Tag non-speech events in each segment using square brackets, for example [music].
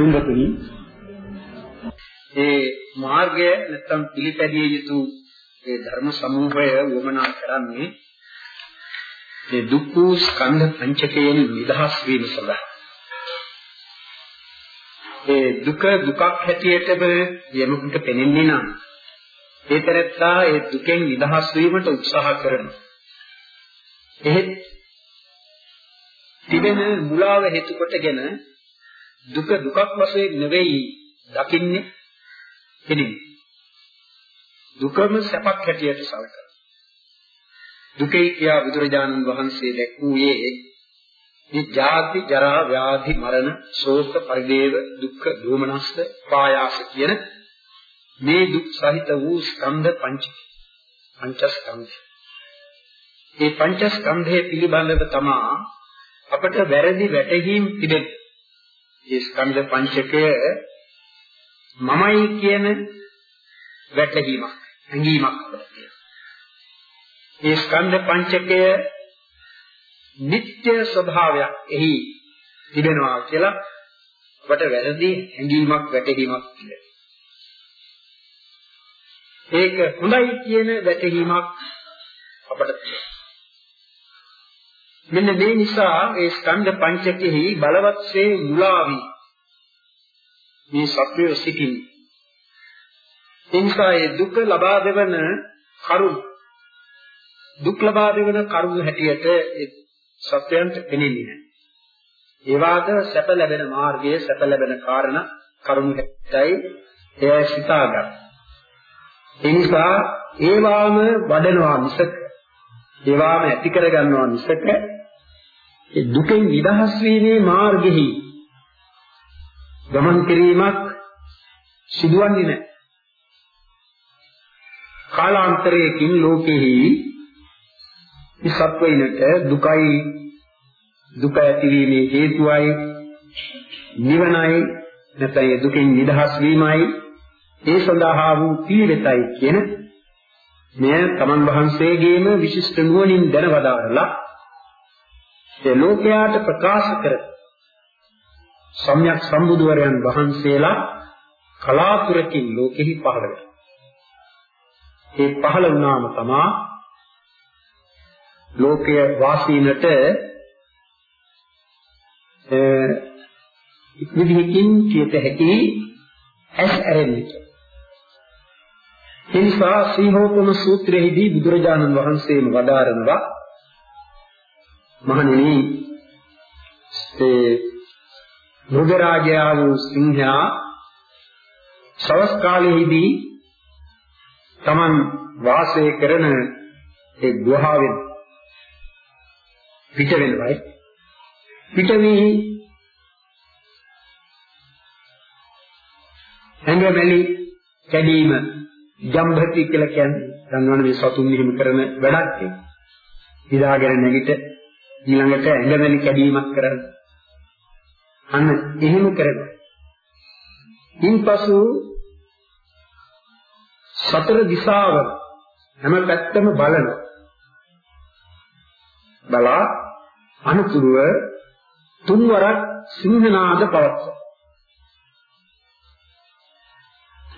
තුන්වතුනි ඒ මාර්ගය නැත්තම් පිළිපැදිය යුතු ඒ ධර්ම සමූහය වමනා කරන්නේ ඒ දුක්ඛ ස්කන්ධ පංචකයෙන් නිදහස් වීම සඳහා ඒ දුක දුකක් හැටියටම යමකට පෙනෙන්නේ නම් ඒ තරත්තා ඒ දුකෙන් නිදහස් වීමට උත්සාහ කරනවා. එහෙත් තිබෙන මුලාව හේතු කොටගෙන දුක දුකක් වශයෙන් නෙවෙයි දකින්නේ එනින් දුකම සැපක් හැටියට සලකනවා. දුකේ කියා බුදුරජාණන් වහන්සේ දැක්වූයේ මේ ජාති ජරා ව්‍යාධි මරණ ශෝක පරිදේව දුක්ඛ දෝමනස්ස පායාස කියන මේ දුක් සහිත වූ ස්කන්ධ පංච පංචස්කන්ධ. මේ පංචස්කන්ධය පිළිබඳව තමා අපට වැරදි වැටහීම් තිබෙන්නේ. මේ ස්කන්ධ පංචකය මමයි කියන වැටහීමක්, හැඟීමක් මේ ස්කන්ධ පංචකය නিত্য ස්වභාවයක් එහි තිබෙනවා කියලා අපට වැරදි හැඟීමක් වැටහීමක් තිබෙනවා. ඒක හොඳයි කියන වැටහීමක් අපට මෙන්න මේ නිසා ඒ ස්කන්ධ පංචකෙහි බලවත්සේ මුලාවි මේ සත්‍යය සිටින්නේ එනිසා ඒ දුක ලබා දෙවන කරුණ දුක් ලබා දෙවන කරුණ හැටියට ඒ සත්‍යයන්ට පෙනෙන්නේ නැහැ. ඒ වාද සැප ලැබෙන මාර්ගයේ සැප ලැබෙන කාරණා කරුණ හැටයි එය සිතාගන්න. ඒ නිසා ඒවාම වඩනවා මිසක ඒවාම ඇති කර ගන්නවා මිසක ඒ දුකෙන් නිදහස් වීමේ මාර්ගෙහි ගමන් කිරීමක් සිදුවන්නේ නැහැ. කාලාන්තරයකින් ලෝකෙහි මේ සත්වයිනට දුකයි දුක ඇතිවීමේ හේතුවයි නිවනයි නැත්නම් දුකෙන් නිදහස් වීමයි ඒ සඳහා වූ පිළිවෙතයි කියන මෙය තමන් වහන්සේගේම විශිෂ්ට නුවණින් දැනවදාරලා ඒ ලෝකයාට ප්‍රකාශ කර සම්්‍යක් සම්බුදුවරයන් වහන්සේලා කලාතුරකින් ලෝකෙහි පහළ වෙනවා. ඒ පහළ වුණාම තමා ලෝකය වාසීනට විදිහකින් කියත හැකි ඇස් ඇරෙන්නට ඒ නිසා සීහෝපම සූත්‍රයේදී බුදුරජාණන් වහන්සේම වදාරනවා මහණෙනි ඒ මෘගරාජයා වූ සිංහයා සවස් කාලයේදී Taman වාසය කරන ඒ ගුහාවෙන් පිට වෙනවයි පිට වී ඇඟමැලි කැඩීම ජම්භති කියලා කියන්නේ ගන්නවන මේ සතුන් මෙහිම කරන වැඩක් ඒක. ඉදාගෙන නැගිට ඊළඟට ඇඟමැලි කැඩීමක් කරන. අන්න එහෙම කරනවා. ඉන්පසු සතර දිශාව හැම පැත්තම බලනවා. බලා අනුතුරුව තුන්වරක් සිංහනාද පවත්වනවා.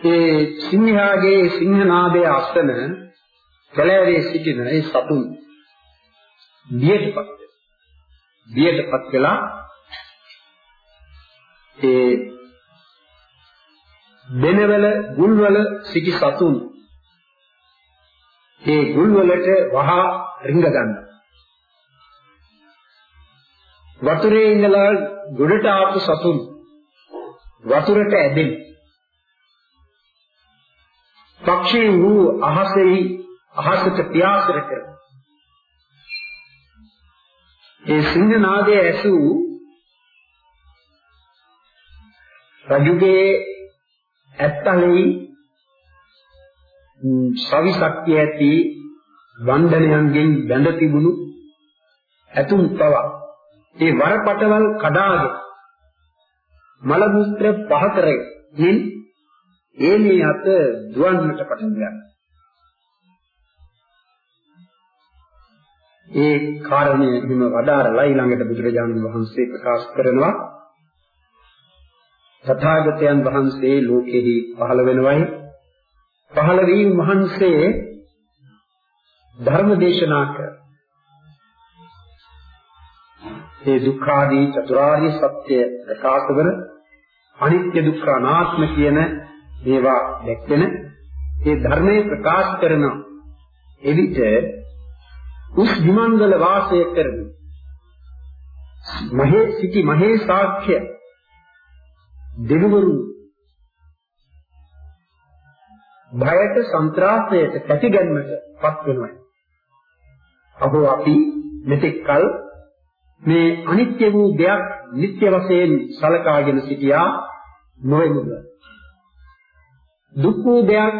ඒ සිංහයාගේ සිංහනාදයේ අසන කැලෑවේ සිටින ඒ සතුන් බියටපත් බියටපත් වෙලා ඒ බෙනවල ගුල්වල සිටි සතුන් ඒ ගුල්වලට වහා රිංග ගන්නවා වතුරේ ඉඳලා ගොඩට ආපු සතුන් වතුරට ඇදෙන. පක්ෂී වූ අහසෙහි අහසට පියාසර කර ඒ සිංහනාදයේ ඇසූ රජුගේ ඇත්තලෙහි සවි ශක්තිය ඇති වන්දනයන්ගෙන් බැඳ තිබුණු ඇතුම් පවා ඒ වරපටවල් කඩාගෙන මල මුත්‍ර පහ කරගෙන ඒ මේ අත දුවන්නට පටන් ගන්නවා. ඒ කාරණේ හිම වදාරලා ඊළඟට බුදුරජාණන් වහන්සේ ප්‍රකාශ කරනවා. තථාගතයන් වහන්සේ ලෝකෙහි පහළ වෙනවයි. පහළ වීම වහන්සේ ධර්ම දේශනා කර. ඒ දුක්ඛාදී චතුරාර්ය සත්‍ය ප්‍රකාශ කරන අනිත්‍ය දුක්ඛ අනාත්ම කියන මේවා දැක්වෙන ඒ ධර්මයේ ප්‍රකාශ කරන එවිට උස් විමංගල වාසය කරන මහේ සිටි මහේ සාක්ෂ්‍ය දෙවිවරු භයට සන්ත්‍රාසයට පැතිගැන්මට පත් වෙනවා. අහෝ අපි මෙතෙක් කල මේ අනිත්‍ය වූ දෙයක් නිට්ටය වශයෙන් සලකාගෙන සිටියා නොවෙමුද? දුක් වූ දෙයක්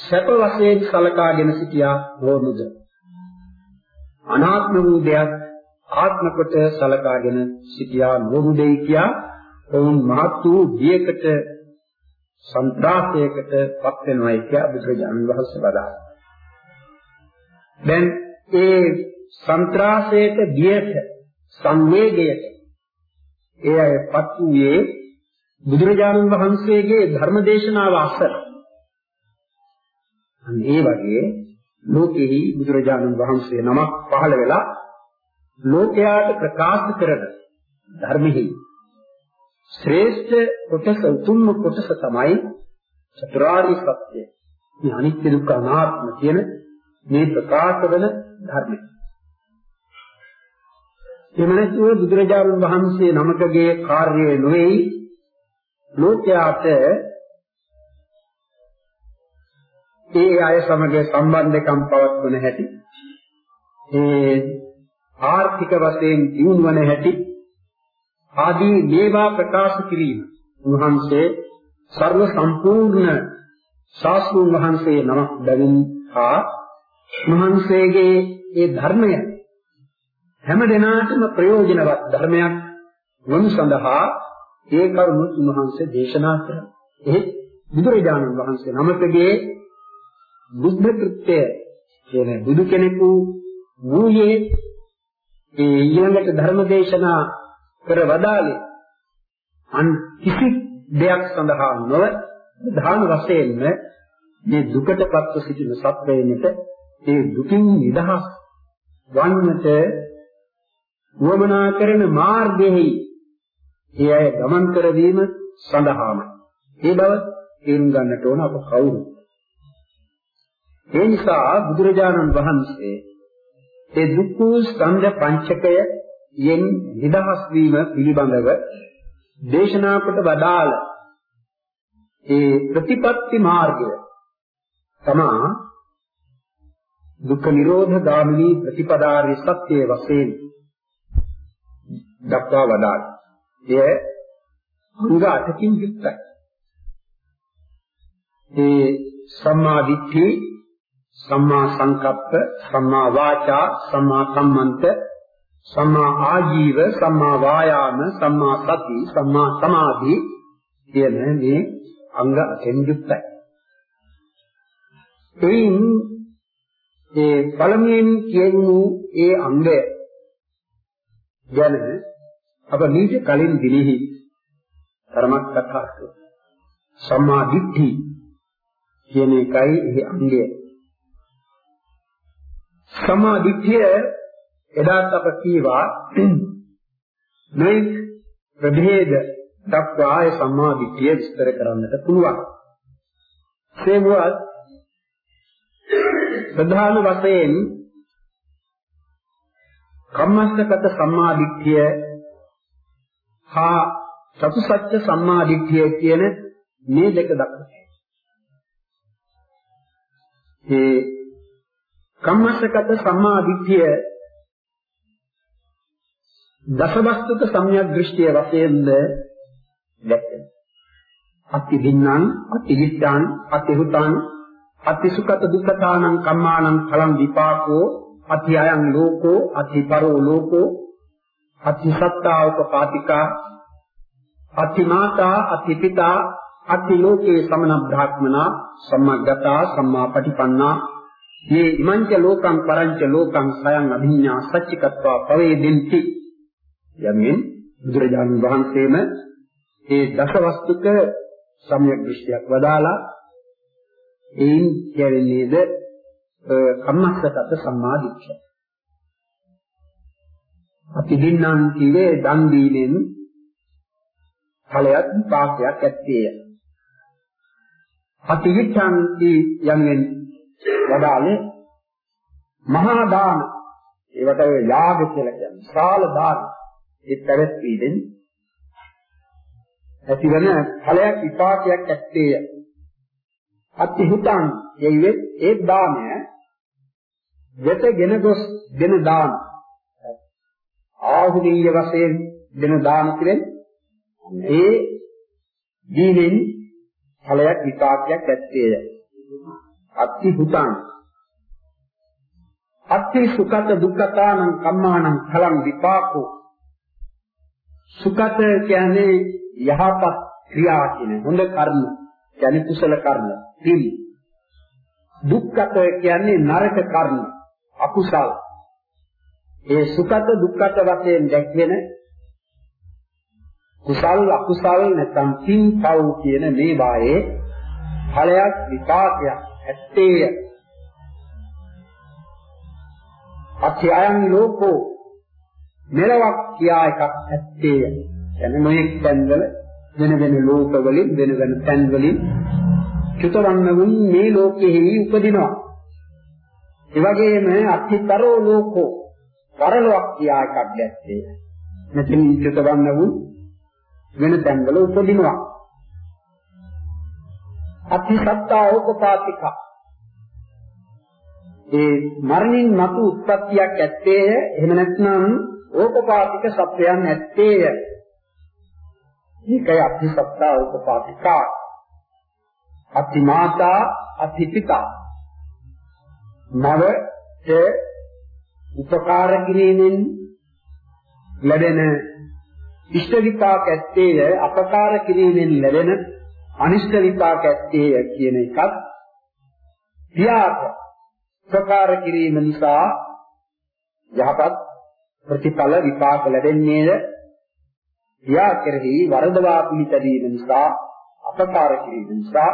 සැප වශයෙන් සලකාගෙන සිටියා නොවෙමුද? අනාත්ම වූ දෙයක් ආත්ම කොට සලකාගෙන සිටියා නොවුදයි කියා ඔවුන් මහත් වූ බියකට සන්ත්‍රාසයකට පත් වෙනවායි කියලා බුදුරජාණන් වහන්සේ වදාළා. දැන් ඒ සන්ත්‍රාසයට බියට සංවේගයට ඒ අයපත් වූයේ බුදුරජාණන් වහන්සේගේ ධර්ම දේශනාව අසර. අන්න ඒ වගේ ලෝකෙහි බුදුරජාණන් වහන්සේ නමක් පහළ වෙලා ලෝකයාට ප්‍රකාශ කරන ධර්මෙහි ශ්‍රේෂ්ඨ කොටස උතුම්ම කොටස තමයි චතුරාර්ය සත්‍ය. මේ අනිත්‍ය දුක්ඛ අනාත්ම කියන මේ ප්‍රකාශ වෙන ධර්මය. එහෙම නැත්නම් බුදුරජාණන් වහන්සේ නමකගේ කාර්යය නොවේයි ලෝකයාට ඒ අය සමග සම්බන්ධකම් පවත්වන හැටි ඒ ආර්ථික වශයෙන් දියුණුවන හැටි ආදී මේවා ප්‍රකාශ කිරීම උන්වහන්සේ ਸਰව සම්පූර්ණ ශාස්ත්‍රඥ වහන්සේ නමක් බැවින් හා උන්වහන්සේගේ ඒ ධර්මය හැම දිනාටම ප්‍රයෝජනවත් ධර්මයක් වනු සඳහා ඒ කරුණු උන්වහන්සේ දේශනා කළා. ඒ බුදුරජාණන් වහන්සේ නමකගේ බුද්ධ කෘත්‍ය කියන බුදු කෙනෙකු වූයේ ඒ ඊළඟට ධර්ම දේශනා කර වදාළේ අන් කිසි දෙයක් සඳහා නොව ප්‍රධාන වශයෙන්ම මේ දුකටපත්ව සිටින සත්වයන්ට ඒ දුකින් නිදහස් වන්නට වමනා කරන මාර්ගයෙහි ඒ අය ගමන් කරවීම සඳහාම ඒ බව තේරුම් ගන්නට ඕන අප කවුරු. ඒ නිසා බුදුරජාණන් වහන්සේ ඒ දුක්ඛ ස්කන්ධ පංචකය යෙන් නිදහස් වීම පිළිබඳව දේශනා කොට වදාළ ඒ ප්‍රතිපත්ති මාර්ගය තමා දුක්ඛ නිරෝධ ගාමිනී ප්‍රතිපදාරි සත්‍ය වශයෙන් දක්වා වදාළ. එය අංග 8කින් යුක්තයි. ඒ සම්මා දිට්ඨි, සම්මා සංකප්ප, සම්මා වාචා, සම්මා කම්මන්ත, සම්මා ආජීව, සම්මා වායාම, සම්මා සති, සම්මා සමාධි කියන මේ අංග 8කින් යුක්තයි. එයින් ඒ පළමුවෙන් කියවුණු ඒ අංගය ගැන අප මීට කලින් දිනෙහි ධර්මයක් කතා කළා. සම්මා දිට්ඨි කියන එකයි එහි අංගය. සම්මා දිට්ඨිය එදාත් අප කීවා [clears throat] මේ ප්‍රභේද දක්වා ඒ සම්මා දිට්ඨිය විස්තර කරන්නට පුළුවන්. සේමුවත් ප්‍රධාන වශයෙන් කම්මස්සගත සම්මාදිට්ඨිය හා චතුසත්‍ය සම්මාදිට්ඨිය කියන මේ දෙක දක්වනවා. ඒ කම්මස්සගත සම්මාදිට්ඨිය දසවස්තුක සම්‍යක් දෘෂ්ටිය වශයෙන්ද දැක්වෙනවා. අති දින්නම් අති විත්තං අති හුතං අති සුඛත දුක්ඛතානං කම්මානං ඵලං විපාකෝ අති අයං ලෝකෝ අති පරෝ ලෝකෝ අති සත්තා උපපාතිකා අති මාතා අති පිතා අති ලෝකේ සමන බ්‍රාහ්මනා සම්මග්ගතා සම්මාපටිපන්නා මේ ඉමංච ලෝකං පරංච ලෝකං සයං අභිඤ්ඤා සච්චිකත්වා පවේදෙන්ති යමින් බුදුරජාණන් වහන්සේම ඒ දසවස්තුක සම්‍යක් දෘෂ්ටියක් වදාලා ඒන් කියවෙන්නේද කම්මස්සගත සම්මාදිට්ඨිය. අපි දින්නම් කියේ දන් දීමෙන් ඵලයක් විපාකයක් ඇත්තේය. අතිවිච්ඡන්ති යන්නේ වදාලේ මහා දාන. ඒවට ඔය යාග කියලා කියන්නේ. ශාල දාන. ඒ පැවැත්වීමෙන් ඇතිවන ඵලයක් විපාකයක් ඇත්තේය. අතිහිතං යෙයිවේ ඒ දානය වෙතගෙන ගොස් දෙන දාන. ආහුදීය වශයෙන් දෙන දාන කියන්නේ ඒ දීනෙන් ඵලයක් විපාකයක් ඇත්තේය. අතිහිතං අත්ති සුඛත දුක්ඛතානං කම්මානං ඵලං විපාකෝ. සුඛත කියන්නේ යහපත් ක්‍රියා කියන හොඳ කර්ම කියන්නේ කුසල කර්ම පිළි දුක්ඛත කියන්නේ නරක කර්ම අකුසල. ඒ සුඛත දුක්ඛත වශයෙන් දැක්වෙන කුසල් අකුසල් නැත්නම් පින් පව් කියන මේ වායේ ඵලයක් විපාකයක් ඇත්තේය අත්‍යයන් ලෝකෝ මෙලවක් කියා එකක් ඇත්තේය. එන නොයෙක් තැන්වල වෙන වෙන ලෝකවලින් වෙන වෙන තැන්වලින් චුතවන්නවුන් මේ ලෝකෙහි උපදිනවා. ඒ වගේම අත්‍යතරෝ ලෝකෝ පරලොවක් කියා එකක් දැත්තේ. මෙතන චුතවන්නවුන් වෙන තැන්වල උපදිනවා. අත්‍ය සත්තා ඕපපාතිකා ඒ මරණින් මතු උත්පත්තියක් ඇත්තේය. එහෙම නැත්නම් ඕපපාතික සත්‍යයන් ඇත්තේය. මේකයි අතිසත්තා ඕපපාතිකා අතිමාතා අතිපිතා. නවට උපකාර කිරීමෙන් ලැබෙන ඉෂ්ට විපාක ඇත්තේය අපකාර කිරීමෙන් ලැබෙන අනිෂ්ට විපාක ඇත්තේය කියන එකත් පියාට ප්‍රකාර කිරීම නිසා යහපත් ප්‍රතිඵල විපාක ලැබෙන්නේද? යා කෙරෙහි වරදවා පිළිපැදීම නිසා අපකාර කිරීම නිසා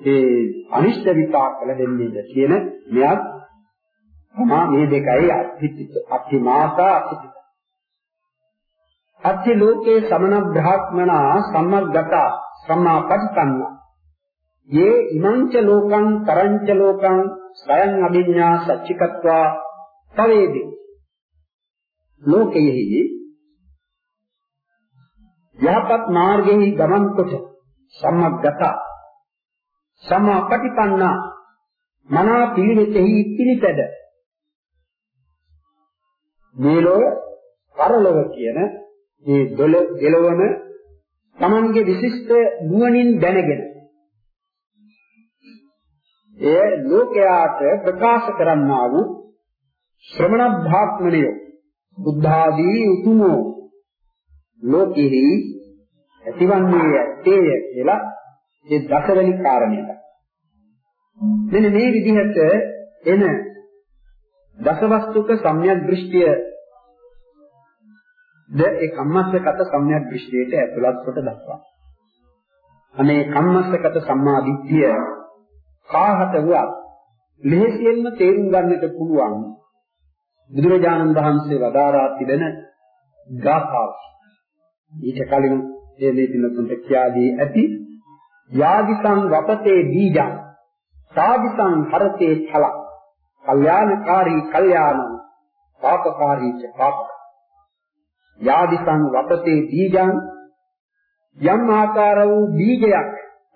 ඒ අනිෂ්ට විපාක ලැබෙන්නේද කියන මෙයක් තමා මේ දෙකයි අත්‍ත්‍ය අත්‍මාතා අත්‍ත්‍ය අත්‍ය ලෝකේ සමන බ්‍රහ්මනා සම්මග්ගත. සම්මාපටිපන්නා යේ ඉමංච ලෝකං කරංච ලෝකං ස්වයං අභිඥා සච්චිකත්වා තවේදි. ලෝකයෙහි යහපත් මාර්ගයේ ගමන් කොට සම්මග්ගත. සමාපටිපන්න මනා පිළිවෙතෙහි පිළිපැද. මේලෝ පරලොව කියන මේ දොළ දෙලවන Tamange විශිෂ්ට නුවණින් දැනගෙන එය ලෝකයාට ප්‍රකාශ කරන්නා වූ ශ්‍රමණ භාක්මණය බුද්ධ ආදී උතුමෝ ලෝකෙහි ඇතිවන්නේ ඇත්තේය කියලා ඒ දසවෙනි කාරණයට. මෙන්න මේ විදිහට එන දසවස්තුක සම්‍යක් දෘෂ්ටිය ද ඒ කම්මස්සගත සම්‍යක් දෘෂ්ටියට ඇතුළත් කොට දක්වනවා. අනේ කම්මස්සගත සම්මා දිට්ඨිය කාහත වුවත් ලෙහෙසියෙන්ම තේරුම් ගන්නට පුළුවන් බුදුරජාණන් වහන්සේ වදාරා තිබෙන ගාථාව. ඊට කලින් මේ මේ දිනතුන්ට කියාදී ඇති යාදිසං වපතේ බීජං සාදිසං හරතේ ඵල කල්යාණකාරී කල්යාණං පාපකාරී ච පාප යාදිසං වපතේ බීජං යම් ආකාර වූ බීජයක්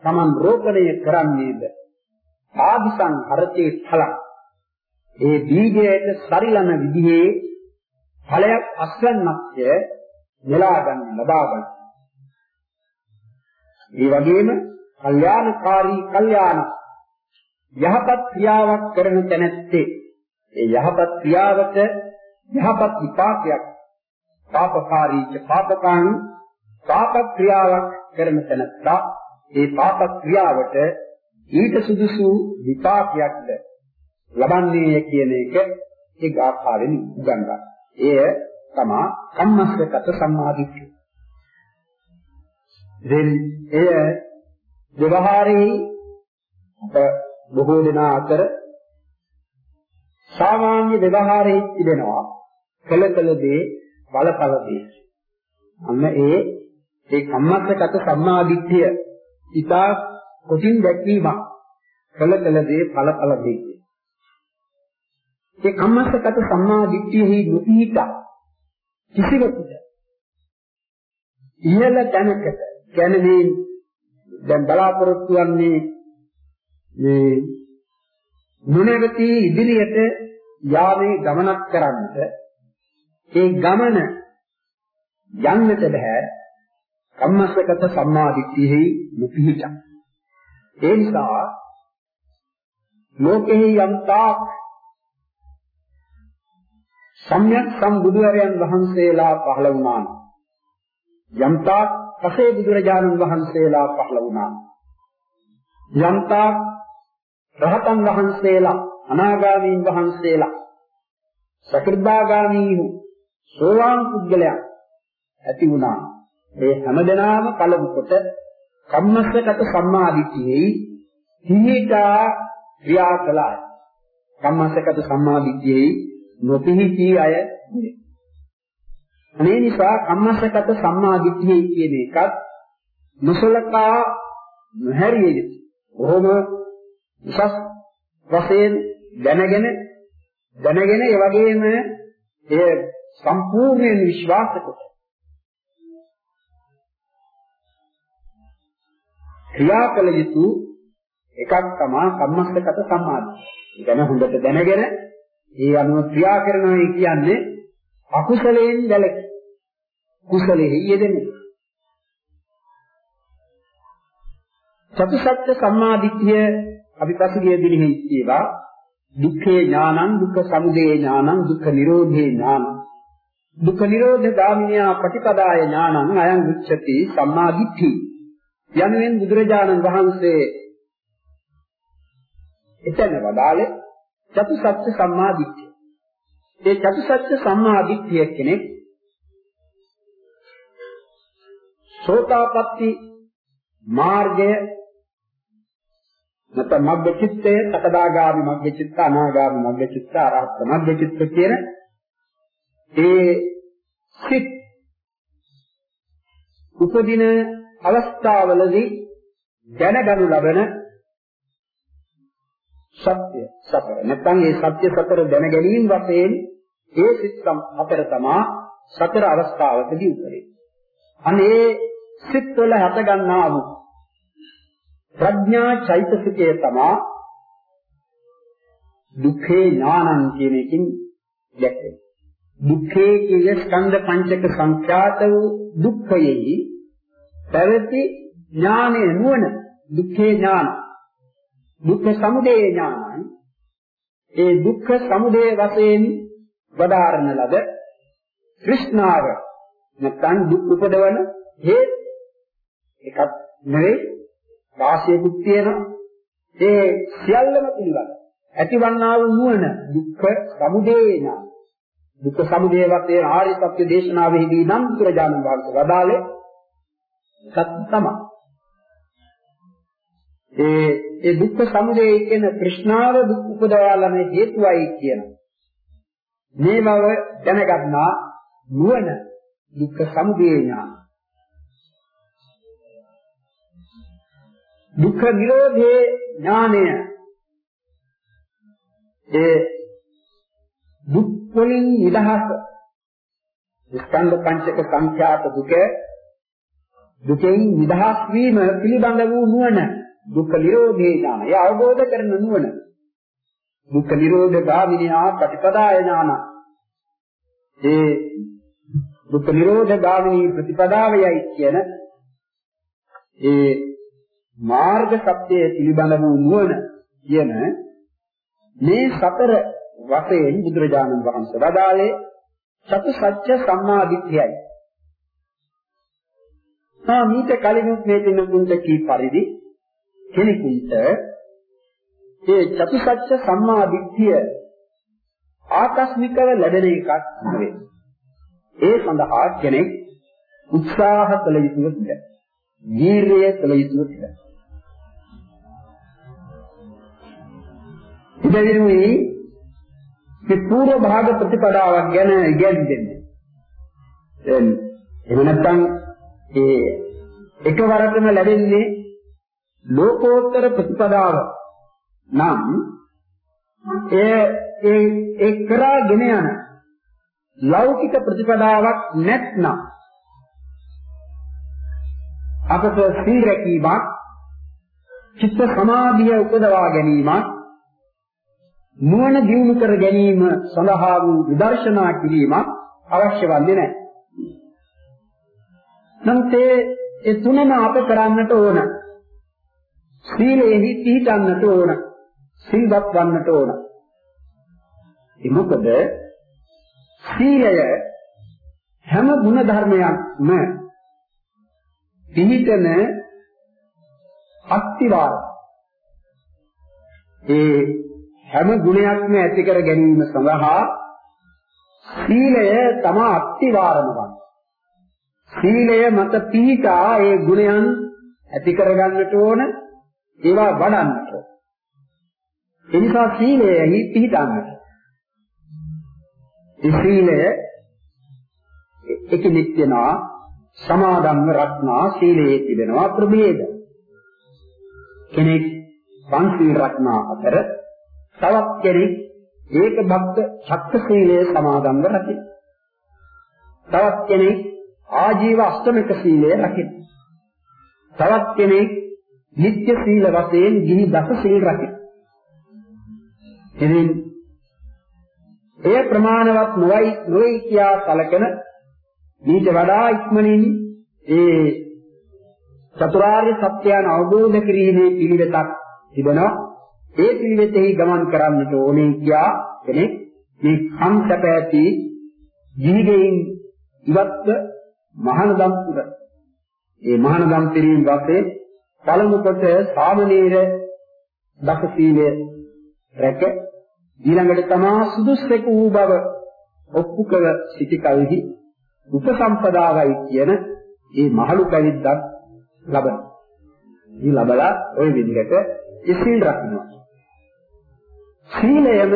Taman රෝපණය කරන්නේද ආදිසං හරතේ ඵල ඒ බීජයට සරිලන විදිහේ ඵලයක් අස්වන්නක්ය නෙලා ගන්න ලබා ගන්න. ඒ වගේම කල්යාණකාරී කල්යාණ යහපත් ක්‍රියාවක් කරන තැනැත්තේ ඒ යහපත් ක්‍රියාවට යහපත් විපාකයක් පාපකාරීච පාපකං පාප ක්‍රියාවක් කරන තැනත්තා ඒ පාප ක්‍රියාවට ඊට සුදුසු විපාකයක්ද ලබන්නේය කියන එක ඒ ගාථාවෙන් උගන්වනවා. එය තමා කම්මස්සගත සම්මාදිට්ඨිය. ඉතින් එය ව්‍යවහාරයේ අප බොහෝ දෙනා අතර සාමාන්‍ය ව්‍යවහාරයේ තිබෙනවා කළ කළ දේ බලපල දේ. අන්න ඒ ඒ කම්මස්සගත සම්මාදිට්ඨිය ඊතා කොටින් දැක්වීමක් කළ කළ දේ ඵලඵල දේ. ඒ කම්මස්සගත සම්මාදිට්ඨියෙහි නොපිහිට කිසිවෙකුට ඉහළ තැනකට කියන්නේ මේ දැන් බලාපොරොත්තු වෙන්නේ මේ නොනවති ඉදිරියට යාමේ ගමනක් කරන්නට ඒ ගමන යන්නට බෑ කම්මස්සගත සම්මාදිට්ඨියෙහි නොපිහිට. ඒ නිසා ලෝකෙහි යම්තාක් සම්්‍යක් සම්බුදුරයන් වහන්සේලා පහළ වුණා. යම්තාක් පසේ බුදුරජාණන් වහන්සේලා පහළ වුණා. යම්තාක් රහතන් වහන්සේලා අනාගාමීන් වහන්සේලා සකෘදාගාමී වූ සෝවාන් පුද්ගලයන් ඇති වුණා. ඒ හැමදෙනාම පළමු කොට කම්මස්සගත සම්මාදිට්ඨියෙහි හිහිතා ක්‍රියා කළා. කම්මස්සගත සම්මාදිට්ඨියෙහි නොපිහිටි අය නෙවේ. අනේ නිසා කම්මස්සගත සම්මාදිට්ඨිය කියන එකත් නොසලකා නොහැරිය යුතු. බොහොම උසස් වශයෙන් දැනගෙන දැනගෙන ඒ වගේම ඒ සම්පූර්ණයෙන් විශ්වාස කොට ක්‍රියා කළ යුතු එකක් තමයි කම්මස්සගත සම්මාදිට්ඨිය. ඒ කියන්නේ හොඳට දැනගෙන ඒ අනුව ක්‍රියා කරනවා කියන්නේ අකුසලයෙන් වැළක කුසලෙහි යෙදෙන්නේ. චතුසත්‍ය සම්මාදිට්ඨිය අපි පසුගිය දිනෙහි කියවා දුක්ඛේ ඥානං දුක්ඛ සමුදය ඥානං දුක්ඛ නිරෝධේ ඥානං දුක්ඛ නිරෝධ ගාමිනියා ප්‍රතිපදාය ඥානං අයං උච්චති සම්මාදිට්ඨි යනුවෙන් බුදුරජාණන් වහන්සේ එතන වදාළේ චතුසත්‍ය සම්මාදිට්ඨිය. ඒ චතුසත්‍ය සම්මාදිට්ඨිය කෙනෙක් සෝතාපට්ටි මාර්ගය නැත්නම් මග්ග චිත්තය, සකදාගාමි මග්ග චිත්ත, අනාගාමි මග්ග චිත්ත, අරහත් මග්ග චිත්ත කියන ඒ සිත් උපදින අවස්ථාවලදී දැනගනු ලබන සත්‍ය සතර. නැත්නම් මේ සත්‍ය සතර දැන ගැනීම වශයෙන් ඒ සිත් හතර තමා සතර අවස්ථාවකදී උපරේ. අනේ සිත් වල හත ගන්නා වූ ප්‍රඥා චෛතසිකය තමා දුක්ඛේ ඥානං කියන එකකින් දැක්කේ. දුක්ඛේ කියන ස්කන්ධ පංචක සංඛ්‍යාත වූ දුක්ඛයෙහි පැවති ඥානය නුවණ. දුක්ඛේ ඥාන. දුක්ඛ සමුදය ඥානයි. ඒ දුක්ඛ සමුදය වශයෙන් වදාරන ලද કૃષ્ණාව නැත්නම් දුක් උපදවන හේත් එකක් නෙවෙයි වාසියකුත් තියෙනවා ඒ සියල්ලම පිළිබඳ ඇතිවන්නා වූ නුවණ දුක්ඛ සමුදය ඥාන. දුක්ඛ සමුදය වශයෙන් ආර්ය සත්‍ය දේශනාවෙහිදී නම් පුරජානන් වහන්සේ වදාළේ සත්‍ය තමයි ඒ ඒ දුක්ඛ සමුදය කියන තෘෂ්ණාව දුක් උපදවාලන හේතුවයි කියන මේ බව දැනගන්නා නුවණ දුක්ඛ සමුදය ඥාන. දුක්ඛ නිරෝධේ ඥානය. ඒ දුක් වලින් නිදහස ස්කන්ධ පංචක සංඛ්‍යාත දුක දුකෙන් නිදහස් වීම පිළිබඳ වූ නුවණ දුක්ඛ නිරෝධේ ඥාන. ඒ අවබෝධ කරන නුවණ. දුක්ඛ නිරෝධ ගාමිනියා ප්‍රතිපදාය ඥාන. ඒ දුක්ඛ නිරෝධ ගාමිනී ප්‍රතිපදාවයයි කියන ඒ මාර්ග සත්‍යය පිළිබඳ වූ නුවණ කියන මේ සතර වශයෙන් බුදුරජාණන් වහන්සේ වදාළේ චතුසත්‍ය සම්මාදිට්ඨියයි. තා මීට කලිනුත් මේ දිනුන්ට කී පරිදි කෙනෙකුට ඒ චතුසත්‍ය සම්මා දිට්ඨිය ආකස්මිකව ලැබෙන එකක් නෙවෙයි. ඒ සඳහා කෙනෙක් උත්සාහ කළ යුතුයි. වීරිය කළ යුතු කියලා. ඉතින් මේ පූර්ව භාග ප්‍රතිපදාවක් ගැන ඉගැන්වෙන්නේ. එහෙම නැත්නම් ඒ එකවරටම ලැබෙන්නේ ලෝකෝත්තර ප්‍රතිපදාව නම් ඒ ඒ ඒ කරාගෙන යන ලෞකික ප්‍රතිපදාවක් නැත්නම් අපට සීල රැකීමක් චිත්ත සමාධිය උපදවා ගැනීමක් නුවණ දියුණු කර ගැනීම සඳහා වූ විදර්ශනා කිරීමක් අවශ්‍ය වන්නේ නැහැ. නමුත් ඒ තුනම අප කරන්නට ඕන. සීලෙහි පිහිටන්නට ඕන. සිල්වත් වන්නට ඕන. ඒ මොකද සීලය හැම ගුණ ධර්මයක්ම පිහිටන අත්තිවාර ඒ හැම ගුණයක්ම ඇති කර ගැනීම සඳහා සීලය තම අත්තිවාරම වන සීලය මත පිහිටා ඒ ගුණයන් ඇති කරගන්නට ඕන ඒවා වඩන්නට ඕන. එනිසා සීලයෙහි පිහිටන්නට. ඒ සීලය එකිනෙක වෙනවා සමාදම්ව රත්නා සීලයේ තිබෙනවා ප්‍රභේද. කෙනෙක් පන්සිල් රත්නා අතර තවත් කෙනෙක් ඒක භක්ත ශක්ත සීලයේ සමාදම්ව රකින. තවත් කෙනෙක් ආජීව අෂ්ටමික සීලය රකින. තවත් කෙනෙක් නිත්‍ය සීල වශයෙන් ගිහි දස සීල් රකින. ඉතින් එය ප්‍රමාණවත් නොවයි නොවේ කියා කලකන ඊට වඩා ඉක්මනින් ඒ චතුරාර්ය සත්‍යයන් අවබෝධ කිරීමේ පිළිවෙතක් තිබෙනවා. ඒ පිළිවෙතෙහි ගමන් කරන්නට ඕනේ කියා කෙනෙක් මේ කම්සප ඇති ජීවිතයෙන් ඉවත්ව මහානදම් පුර ඒ මහානදම් පිරීම වාසේ පළමු කොට සාමනීර දස සීලය රැක ඊළඟට තමා සුදුස්සෙකු වූ බව ඔප්පු කළ සිටි කලෙහි උපසම්පදාවයි කියන මේ මහලු පැවිද්දක් ලබන. මේ ලබලා ওই විදිහට ඉසිල් රකින්නවා. සීලයම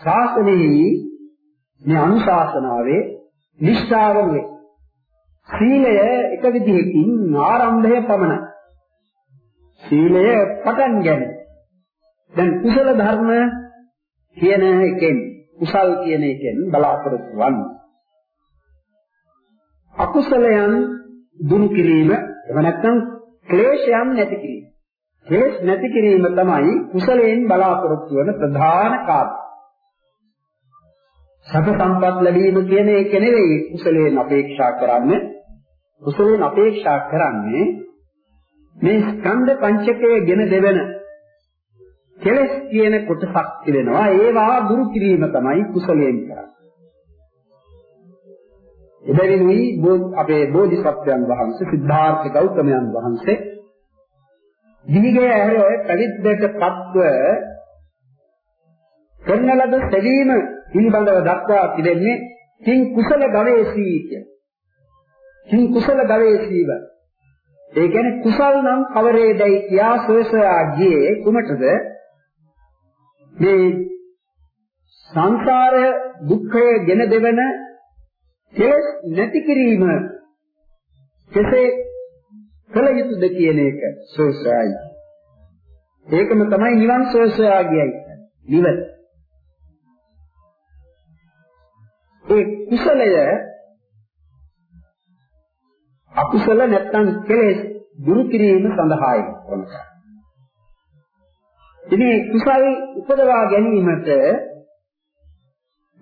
ශාසනයේ මේ අනුශාසනාවේ නිෂ්ඨාව වේ. සීලය එක විදිහකින් ආරම්භය පමණයි. සීලය පටන් ගැනීම. දැන් කුසල ධර්ම කියන එකෙන් කුසල් කියන එකෙන් බලාපොරොත්තු වන්නේ. අකුසලයන් දුරු කිරීම එහෙම නැත්නම් ක්ලේශයන් නැති කිරීම. ක්ලේශ නැති කිරීම තමයි කුසලයෙන් බලාපොරොත්තු වන ප්‍රධාන කාර්යය. සබ සම්පත් ලැබීම කියන එක නෙවෙයි කුසලයෙන් අපේක්ෂා කරන්නේ. කුසලයෙන් අපේක්ෂා කරන්නේ මේ ස්කන්ධ පංචකයේ ගෙන දෙවන කෙලස් කියන කොටසක් තිබෙනවා ඒවා දුරු කිරීම තමයි කුසලයෙන් කරන්නේ. එබැවිනුයි අපේ බෝධිසත්වයන් වහන්සේ සිද්ධාර්ථ ගෞතමයන් වහන්සේ දිවිගේ ඇහැර පැවිද්දට පත්ව කරන ලද සැදීම පිළිබඳව දක්වා තිබෙන්නේ කිං කුසල ගවේෂී කිය. කිං කුසල ගවේෂීව. ඒ කියන්නේ කුසල් නම් කවරේදයි කියා සෝසයා ගියේ කුමටද? මේ සංසාරය දුක්ඛය ගෙන දෙවන කෙලෙස් නැති කිරීම කෙසේ කළ යුතුද කියන එක සෝසයයි. ඒකම තමයි නිවන් සෝසයා කියයි. නිවන. ඒ කුසලය අකුසල නැත්තම් කෙලෙස් දුරු කිරීම සඳහායි වුණා. ඉතින් කුසල් උපදවා ගැනීමට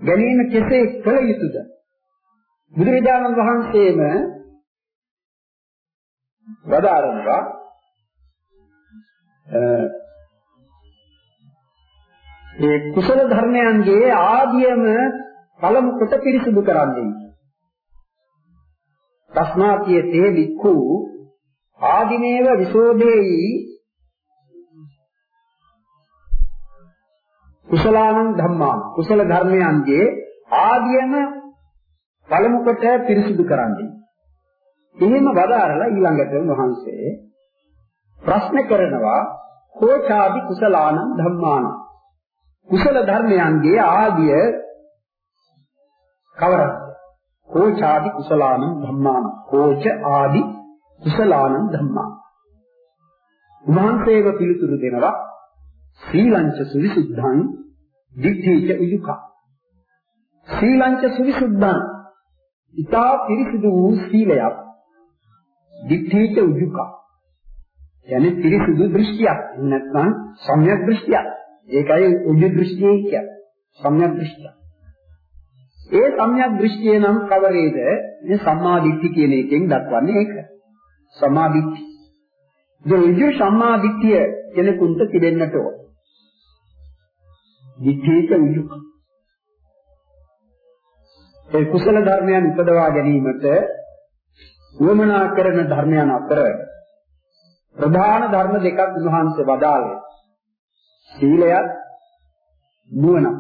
ගැනීම කෙසේ කළ යුතුද? බුදුරජාණන් වහන්සේම වදාරනවා ඒ කුසල ධර්මයන්ගේ ආදියම පළමු කොට පිරිසිදු කරන්නේ. තස්මාතිය තේ වික්ඛු ආදිමේව විසෝදේයි කුසලානං ධම්මාන කුසල ධර්මයන්ගේ ආදියම පළමු කොට පිරිසිදු කරන්නේ. එහෙම වදාරලා ඊළඟට වහන්සේ ප්‍රශ්න කරනවා කෝචාදි කුසලානං ධම්මාන? කුසල ධර්මයන්ගේ ආදිය කවරක්ද? කෝචාදි කුසලානං ධම්මාන. කෝච ආදි කුසලානං ධම්මාන. උන්වහන්සේව පිළිතුරු දෙනවා ශ්‍රීලංච සවිසුද්ධං දිට්ඨිච උජුක. ශ්‍රීලංච සවිසුද්ධං. ඊතා පිරිසිදු වූ සීලයක් දිට්ඨිච උජුක. යන්නේ පිරිසිදු දෘෂ්ටියක්. නැත්නම් සම්‍යක් දෘෂ්ටියක්. ඒකයි උජු දෘෂ්ටිය කියන්නේ. සම්‍යක් දෘෂ්ටිය ඒ සම්‍යක් දෘෂ්ටිය නම් කවරේද? මේ සම්මා දිට්ඨි කියන එකෙන් දක්වන්නේ ඒක. සම්මා දිට්ඨි දෙවිජු සම්මා දිට්ඨිය කෙනෙකුට තිබෙන්නට ඕන. දිට්ඨියක උජුක. ඒ කුසල ධර්මයන් උපදවා ගැනීමට වමනා කරන ධර්මයන් අතර ප්‍රධාන ධර්ම දෙකක් උන්වහන්සේ වදාළේ. සීලයත් නුවණක්.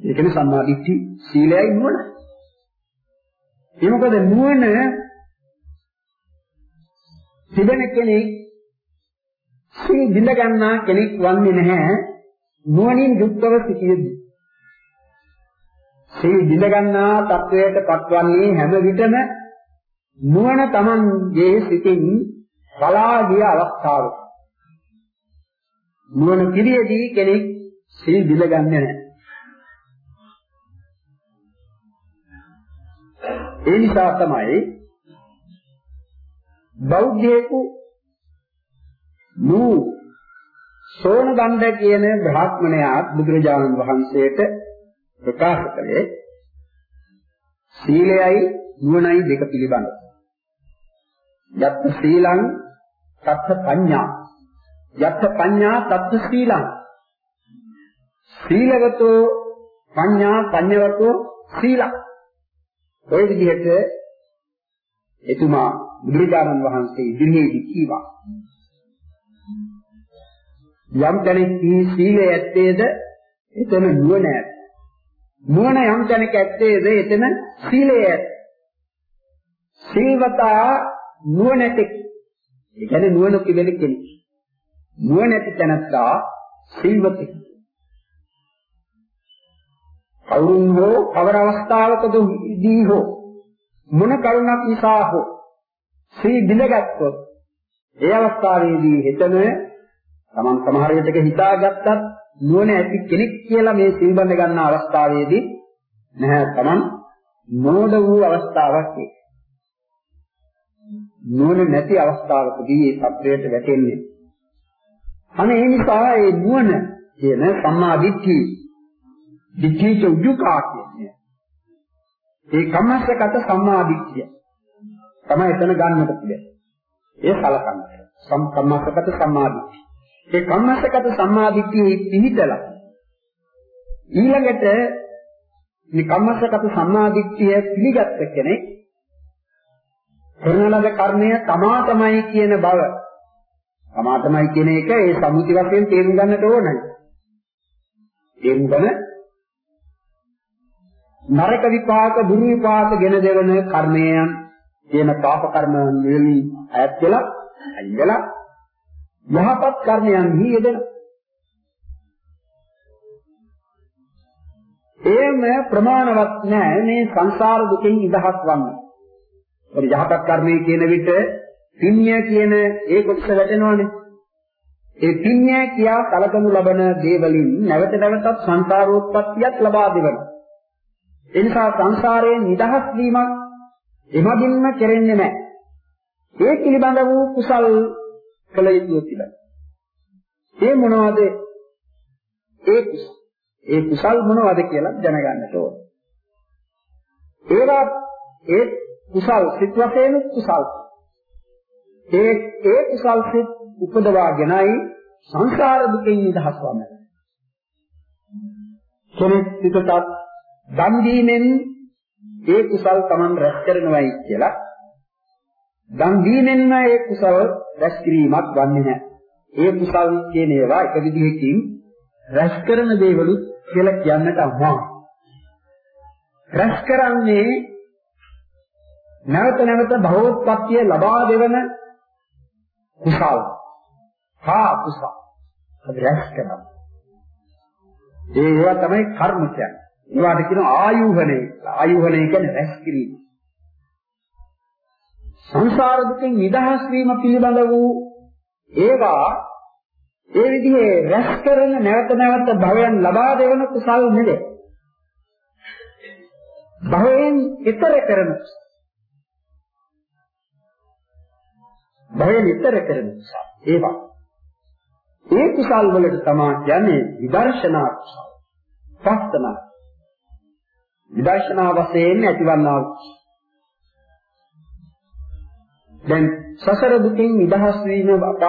ඒ කියන්නේ සම්මා දිට්ඨි සීලයයි නුවණ. ඒ මොකද නුවණ තිබෙන කෙනෙක් සිල් බිඳ ගන්නා කෙනෙක් වන්නේ නැහැ නුවණින් යුක්තව සිටියදී. සිල් බිඳ ගන්නා තත්වයට පත්වන්නේ හැම විටම නුවණ Tamanගේ සිතින් බලා ගිය අවස්ථාවක. නුවණ පිළියේදී කෙනෙක් සිල් බිඳ ගන්නේ නැහැ. ඒ නිසා තමයි බෞද්ධයෙකු නූ සෝන දණ්ඩ කියන බ්‍රාහ්මණයා බුදුරජාණන් වහන්සේට ප්‍රකාශ කළේ සීලයයි නුවණයි දෙක පිළිබඳ. යත් සීලං තත්ථ පඤ්ඤා යත් පඤ්ඤා තත්ථ සීලං සීලවතෝ පඤ්ඤා පඤ්ඤවතෝ සීලං ඔය විදිහට එතුමා බුදුරජාණන් වහන්සේ ඉදිරියේදී කීවා. යම් තැනක සීලය ඇත්තේද එතන නුවණ ඇත. නුවණ යම් තැනක ඇත්තේද එතන සීලය ඇත. සීලවතා නුවණැති. ඒ කියන්නේ නුවණ පිළිවෙල කෙනෙක්. නුවණැති තැනත්තා සීලවතෙක්. කවුරුන් හෝ කවර අවස්ථාවකදී හෝ මොන කරුණක් නිසා හෝ සී බිඳගත්තොත් ඒ අවස්ථාවේදී හිතන තමන් සමහර විටක හිතාගත්තත් නුවණ ඇති කෙනෙක් කියලා මේ සිල්බඳ ගන්න අවස්ථාවේදී නැහැ තමන් නෝඩ වූ අවස්ථාවක් ඒක. නුවණ නැති අවස්ථාවකදී මේ සත්‍යයට වැටෙන්නේ. අනේ ඒ නිසා ඒ නුවණ කියන සම්මා දිට්ඨි දිට්ඨිච උජුකා කියන්නේ. ඒ කම්මස්සගත සම්මා දිට්ඨිය. තමයි එතන ගන්නට පුළුවන්. ඒ සලකන්නට. සම්කම්මසගත සම්මාදිට්ඨිය. ඒ කම්මසගත සම්මාදිට්ඨියේ පිහිටලා ඊළඟට මේ කම්මසගත සම්මාදිට්ඨිය පිළිගත්ත කෙනෙක් කරන ලද කර්මය තමා තමයි කියන බව තමා තමයි කියන එක ඒ සම්මුති වශයෙන් තේරුම් ගන්නට ඕනයි. තේරුම් ගන්න නරක විපාක දුරු විපාක ගෙන දෙවන කර්මයන් කියන පාප කර්ම වලින් ඈත් වෙලා අයින් වෙලා යහපත් කර්මයන්හි යෙදෙන. එයම ප්‍රමාණවත් නැහැ මේ සංසාර දුකෙන් නිදහස් වන්න. ඒ යහපත් කර්මය කියන විට පින්‍ය කියන ඒ කොටස වැටෙනවානේ. ඒ පින්‍ය කියා කලකනු ලබන දේවලින් නැවත නැවතත් සංසාරෝත්පත්තියක් ලබා දෙවනවා. එනිසා සංසාරයෙන් නිදහස් වීමක් එමගින්ම කෙරෙන්නේ නැහැ. ඒ පිළිබඳ වූ කුසල් කළ යුතු තිබෙනවා. ඒ මොනවද? ඒ කුසල්. ඒ කුසල් මොනවද කියලා දැනගන්නට ඕන. ඒවා ඒ කුසල් සිත් වශයෙන් කුසල්. ඒ ඒ කුසල් සිත් උපදවාගෙනයි සංසාර දුකෙන් නිදහස් වන්නේ. කෙනෙක් පිටතත් දන් දීමෙන් ඒ කුසල් Taman රැස් කරනවායි කියලා දන් දීමෙන්ම ඒ කුසල් රැස් කිරීමක් වන්නේ නැහැ. ඒ කුසල් කියන ඒවා එක විදිහකින් රැස් කරන දේවලුත් කියලා කියන්නට අමාරුයි. රැස් කරන්නේ නැවත නැවත භවෝත්පත්තිය ලබා දෙවන කුසල්. හා කුසල්. අපි රැස් කරනවා. ඒ ඒවා තමයි කර්ම කියන්නේ. ඒවාට කියන ආයුහණය. ආයුහණය කියන්නේ රැස් කිරීම. සංසාර දුකෙන් නිදහස් වීම පිළිබඳ වූ ඒවා ඒ විදිහේ රැස් කරන නැවත නැවත භවයන් ලබා දෙවන කුසල් නෙවේ. භවයෙන් ඈතර කරන භවයෙන් ඈතර කරන ඒවා. ඒ කුසල් වලට තමයි කියන්නේ විදර්ශනා කුසල්. පස්තනා. විදර්ශනා වශයෙන් ඇතිවන්නා දැන් සසර දුකින් නිදහස් වීම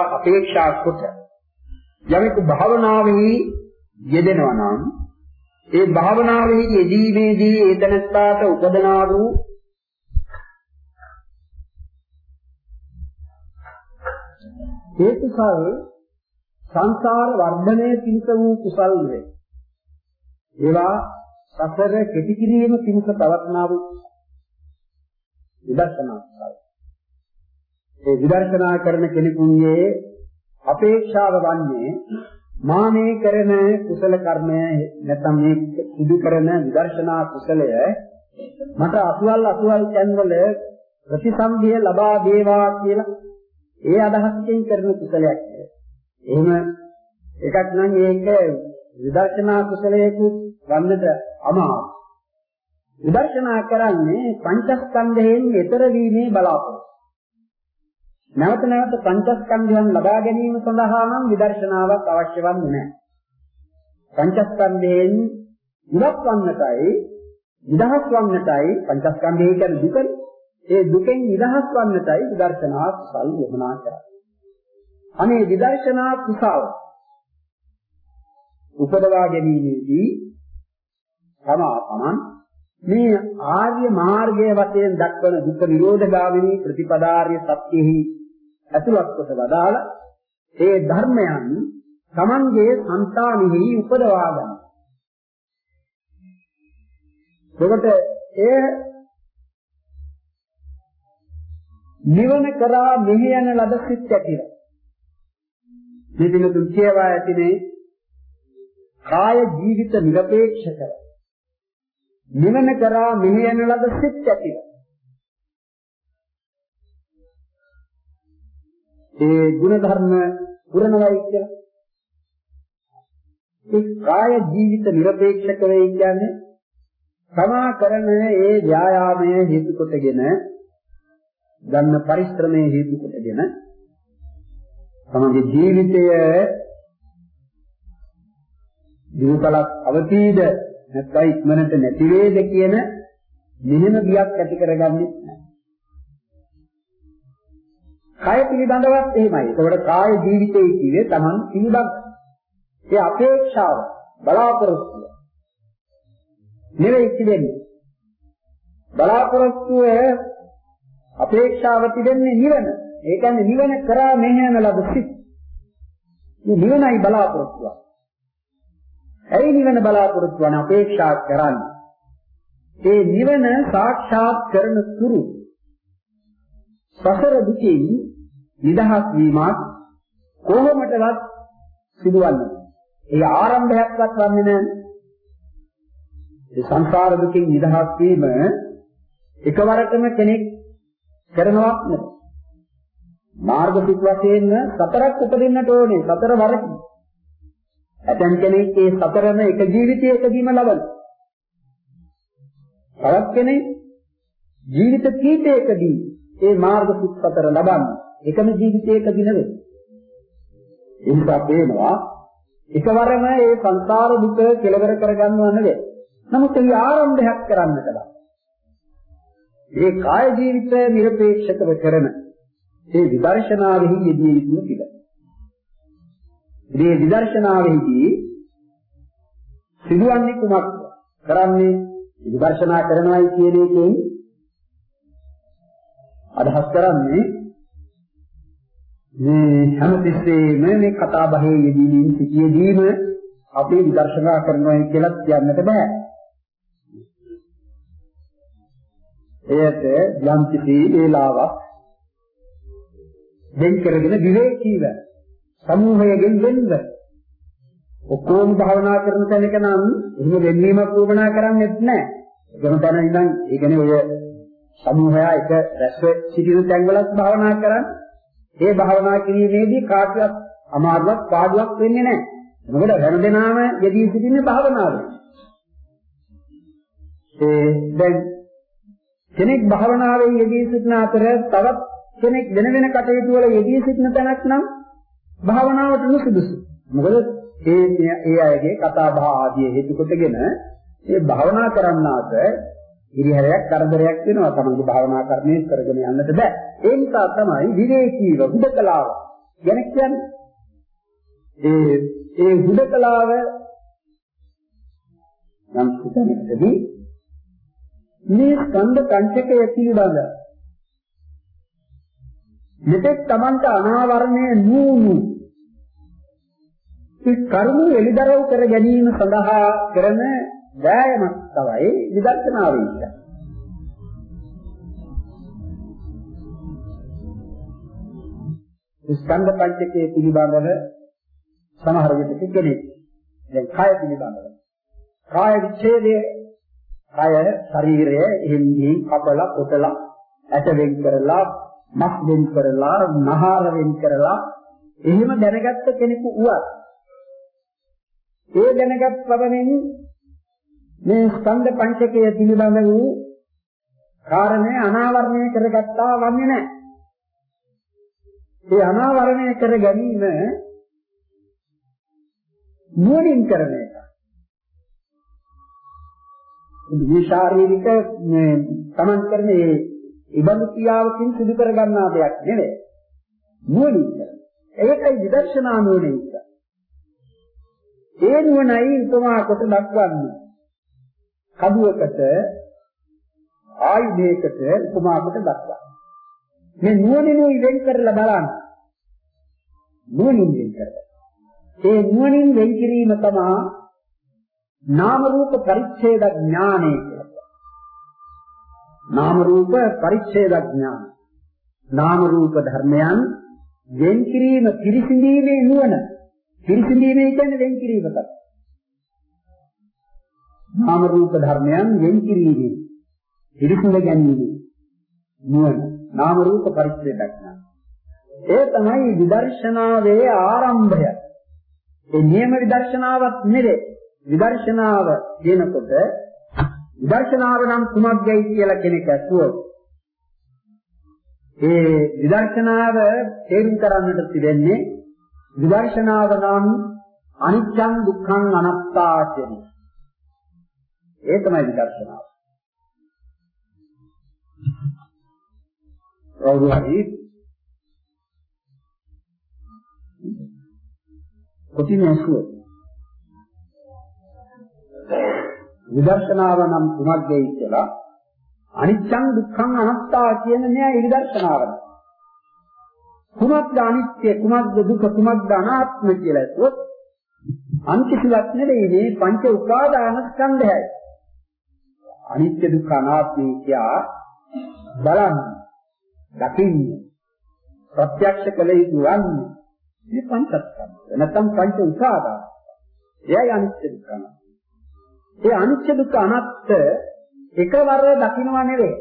අපේක්ෂා කොට යමෙකු භාවනාවෙහි යෙදෙනවා නම් ඒ භාවනාවෙහි යෙදීමේදී ඒ තනත්තාට උපදනා වූ ඒ කුසල් සංසාර වර්ධනයේ පිණිස වූ කුසල් වේ. ඒවා සසර කෙටි කිරීම පිණිස පවත්නා වූ විදර්ශනා කුසල්. ඒ විදර්ශනා කරන කෙනෙකුගේ අපේක්ෂාව වන්නේ මා මේ කරන කුසල කර්මය නැත්නම් මේ සිදු කරන විදර්ශනා කුසලය මට අසුවල් අසුවල් තැන්වල ප්‍රතිසම්භිය ලබා දේවා කියලා ඒ අදහසකින් කරන කුසලයක්. එහෙම එකක් නම් ඒක විදර්ශනා කුසලයක වන්නට අමාරුයි. විදර්ශනා කරන්නේ පංචස්කන්ධයෙන් ඈතර වීමේ බලාපොරොත්තු. නැවත නැවත පංචස්කන්ධයන් ලබා ගැනීම සඳහා නම් විදර්ශනාවක් අවශ්‍ය වන්නේ නැහැ. පංචස්කන්ධයෙන් ඉවත් වන්නටයි නිදහස් වන්නටයි පංචස්කන්ධය කියන්නේ දුකනේ. ඒ දුකෙන් නිදහස් වන්නටයි විදර්ශනා කුසල් වමනා කරන්නේ. අනේ විදර්ශනා කුසල් උපදවා ගැනීමේදී තමා තමන් මේ ආර්ය මාර්ගයේ වශයෙන් දක්වන දුක්ඛ නිරෝධ ගාමිනී ප්‍රතිපදාර්ය සත්‍යෙහි ඇතුළත් කොට වදාලා ඒ ධර්මයන් තමන්ගේ సంతානෙහි උපදවා ගන්න. එතකොට ඒ නිවන කරා මෙහි යන ලද සිත් ඇතිව. මේ පිළිතුරු කියවා ඇතිනේ කාය ජීවිත නිරපේක්ෂ කර. නිවන කරා මෙහි යන ලද සිත් ඇතිව. ඒ ගුණ ධර්ම පුරණවයි කියලා. ඒ කාය ජීවිත නිරපේක්ෂ කරේ කියන්නේ තමා කරන ඒ ව්‍යායාමයේ හේතු කොටගෙන ගන්න පරිශ්‍රමයේ හේතු කොටගෙන තමගේ ජීවිතය දිනකලක් අවතීද නැත්නම් ඉක්මනට නැති වේද කියන මෙහෙම බියක් ඇති කරගන්නේ නැහැ. කය පිළිබඳවත් එහෙමයි. ඒකවල කාය ජීවිතයේ කියේ Taman පිළිබඳ ඒ අපේක්ෂාව බලාපොරොත්තුව නෙවෙයි තිබෙන්නේ. බලාපොරොත්තුව අපේක්ෂාව තිබෙන්නේ නිවන. ඒ කියන්නේ නිවන කරා මෙහෙම ලබ සිත්. මේ නිවනයි බලාපොරොත්තුව. ඇයි නිවන බලාපොරොත්තු වන අපේක්ෂා කරන්නේ? ඒ නිවන සාක්ෂාත් කරන තුරු සසර දුකින් නිදහස් වීමත් කොහොමදවත් සිදුවන්නේ. ඒ ආරම්භයක්වත් වන්නේ නැහැ. ඒ සංසාර දුකින් නිදහස් වීම එකවරටම කෙනෙක් කරනවක් නෙවෙයි. මාර්ගසික වශයෙන් සතරක් උපදින්නට ඕනේ. සතර වරකින්. ඇතැම් කෙනෙක් ඒ සතරම එක ජීවිතයකදීම ලබන. තවත් කෙනෙක් ජීවිත කීපයකදී ඒ මාර්ග සිත් සතර ලබන්නේ. එකම ජීවිතයකදී නෙවෙයි. ඒ නිසා පේනවා එකවරම මේ සංසාර දුක කෙලවර කරගන්නව නෙවෙයි. නමුත් ඒ ආරම්භයක් කරන්නට බෑ. මේ කාය ජීවිතය নিরপেක්ෂකව කරන මේ විදර්ශනාවෙහි යෙදී සිටින පිළ. මේ විදර්ශනාවෙහිදී සිදුවන්නේ කුමක්ද? කරන්නේ විදර්ශනා කරනවායි කියන එකෙන් අදහස් කරන්නේ මේ හැමතිස්සෙම මේ කතා බහේ යෙදීමින් සිටියේදීම අපි විදර්ශනා කරනවායි කියලා කියන්නට බෑ. එයට යම් කිසි වේලාවක් දෙන් කරගෙන විවේකීව සමූහයෙන් වෙන්න ඔක්කොම භාවනා කරන තැනක නම් එහෙම වෙන්නීමක් වුණා කරන්නේත් නැහැ. ඒකම තැන ඉඳන් ඒ කියන්නේ ඔය සමූහය එක රැස්ව සිටින තැන්වලත් භාවනා කරන්නේ. ඒ භාවනා කිරීමේදී කාටවත් අමාරුවක් පාඩුවක් වෙන්නේ නැහැ. මොකද හැමදෙනාම යෙදී සිටින්නේ භාවනාවේ. ඒ දැන් කෙනෙක් භාවනාවේ යෙදී සිටින අතර තවත් කෙනෙක් වෙන වෙන කටයුතු වල යෙදී සිටින තැනක් නම් භාවනාවට නුසුදුසු. මොකද ඒ ඒ අයගේ කතා බහ ආදී හේතු කොටගෙන මේ භාවනා කරන්නාට ඉරිහැරයක් කරදරයක් වෙනවා තමයි භාවනා කරන්නේ කරගෙන යන්නට බෑ. ඒ නිසා තමයි විවේකීව හුදකලාව ගැන කියන්නේ. ඒ ඒ හුදකලාව නම් සිතන්නේදී මේ ස්කන්ධ පංචකය පිළිබඳ මෙතෙක් Tamanta අනාවරණය නූනු ඒ කරුණු එලිදරව් කර ගැනීම සඳහා කරන වෑයමක් තමයි විදර්ශනාව කියන්නේ. ස්කන්ධ පංචකයේ පිළිබඳව සමහර විට කෙනෙක් දැන් කාය පිළිබඳව කාය විච්ඡේදයේ කාය ශරීරය එහිදී කපලා කොටලා ඇට වෙන් කරලා මස් වෙන් කරලා නහර වෙන් කරලා එහෙම දැනගත්ත කෙනෙකු වුවත් ඒ දැනගත් පවණින් මේ ස්කන්ධ පංචකය පිළිබඳ වූ කාරණේ අනාවරණය කරගත්තා වන්නේ නැහැ. ඒ අනාවරණය කර ගැනීම නුවණින් කරන එක. මේ ශාරීරික මේ තමන් කරන මේ ඉබඳු ක්‍රියාවකින් සිදු කර ගන්නා දෙයක් නෙවෙයි. නුවණින් කරන. ඒකයි විදර්ශනා නුවණින් කියන්නේ. ඒ නුවණයි උපමා කොට දක්වන්නේ. කඩුවකට ආයුධයකට උපමා කොට දක්වන්නේ. මේ නුවණිනුයි වෙන් කරලා බලන්න. නුවණින් වෙන් කරලා. ඒ නුවණින් වෙන් කිරීම තමයි නාම රූප පරිච්ඡේද ඥානය කියලා. නාම රූප පරිච්ඡේද ඥාන. නාම රූප ධර්මයන් වෙන් කිරීම පිරිසිඳීමේ නුවණ පිරිසිඳීමේ කියන්නේ වෙන් කිරීම තමයි. නාම රූප ධර්මයන් වෙන් කිරීමේ පිරිසිඳ ගැනීම නුවණ නාම රූප පරිච්ඡේදයක් නා. ඒ තමයි විදර්ශනාවේ ආරම්භය. ඒ නියම විදර්ශනාවක් නෙවේ. විදර්ශනාව කියනකොට විදර්ශනාව නම් කුමක්දයි කියලා කෙනෙක් අසුවොත් ඒ විදර්ශනාව තේරුම් කරන්නට තිබෙන්නේ විදර්ශනාව නම් අනිච්චං දුක්ඛං අනාත්තා කියන ඒ තමයි විදර්ශනාව. කවුරු හරි කොටින් ඇසුවොත් විදර්ශනාව නම් කුමක්දයි කියලා. අනිච්චං දුක්ඛං අනාත්තා කියන මෙයා විදර්ශනාවයි. කුමක්ද අනිත්‍ය කුමක්ද දුක කුමක්ද අනාත්ම කියලා ඇහුවොත් අන්තිසිලක් නෙවෙයි මේ පංච උපාදාන ස්කන්ධයයි. අනිත්‍ය දුක්ඛ අනාත්ම කියා බලන්න දකින්න ප්‍රත්‍යක්ෂ කළ යුතු වන්නේ. මේ පංචස්කන්ධ නැත්නම් පංච උපාදාන. එයයි අනිත්‍ය දුක්ඛ අනාත්ම. ඒ අනිත්‍ය දුක්ඛ අනාත්ම එකවර දකින්නවා නෙවෙයි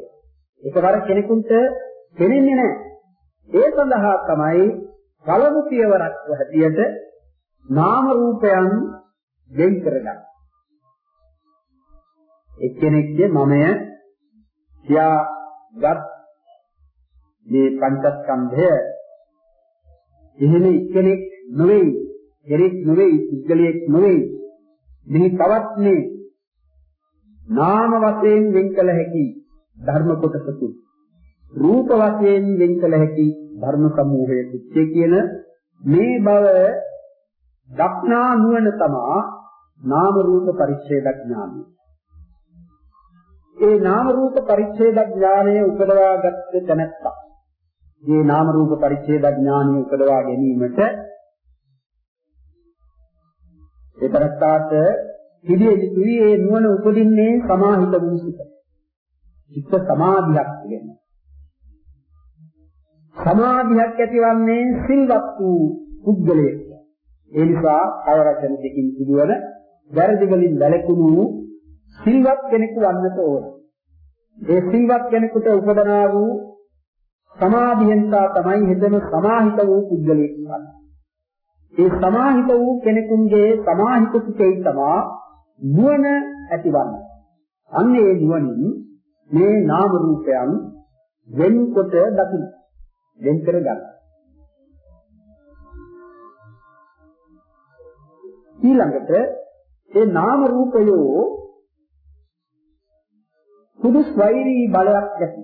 එකවර කෙනෙකුට දෙන්නේ නැහැ ඒ සඳහා තමයි පළමු පියවරක් හැටියට නාම රූපයන් වෙන් කරගන්න. එක්කෙනෙක්ගේ මමය කියාගත් මේ පංචස්කන්ධය එහෙම එක්කෙනෙක් නොවේ, කෙනෙක් නොවේ, පුද්ගලයෙක් නොවේ. මෙහි තවත් මේ නාම වශයෙන් වෙන් කළ හැකි ධර්ම කොටසකුයි. රූප වශයෙන් වෙන් කළ හැකි ධර්ම සමූහයේ කුච්චේ කියන මේ බව දක්නා නුවණ තමා නාම රූප පරිච්ඡේද ඥානය. ඒ නාම රූප පරිච්ඡේද ඥානය උපදවාගත් තැනැත්තා. මේ නාම රූප පරිච්ඡේද ඥානය උපදවා ගැනීමට ඒ තරත්තාට පිළියෙ යුතුයි ඒ නුවණ උපදින්නේ සමාහිත වූ සිත. චිත්ත සමාධියක් කියන්නේ. සමාධියක් ඇතිවන්නේ සිල්වත් වූ පුද්ගලයෙක්. ඒ නිසා කය වචන දෙකින් සිදුවන වැරදි වලින් වැළකුණු සිල්වත් කෙනෙකු වන්නට ඕන. ඒ සිල්වත් කෙනෙකුට උපදනා වූ සමාධියෙන්සා තමයි හිතන සමාහිත වූ පුද්ගලයෙක් වන්නේ. ඒ සමාහිත වූ කෙනෙකුගේ සමාහිත සිතේ තමා නුවණ ඇතිවන්නේ. අන්න ඒ නුවණින් මේ නාම රූපයන් වෙන්කොට දකින්න. වෙන් කර ගන්න. ඊළඟට ඒ නාම රූපයෝ සුදුස් වෛරී බලයක් ඇති.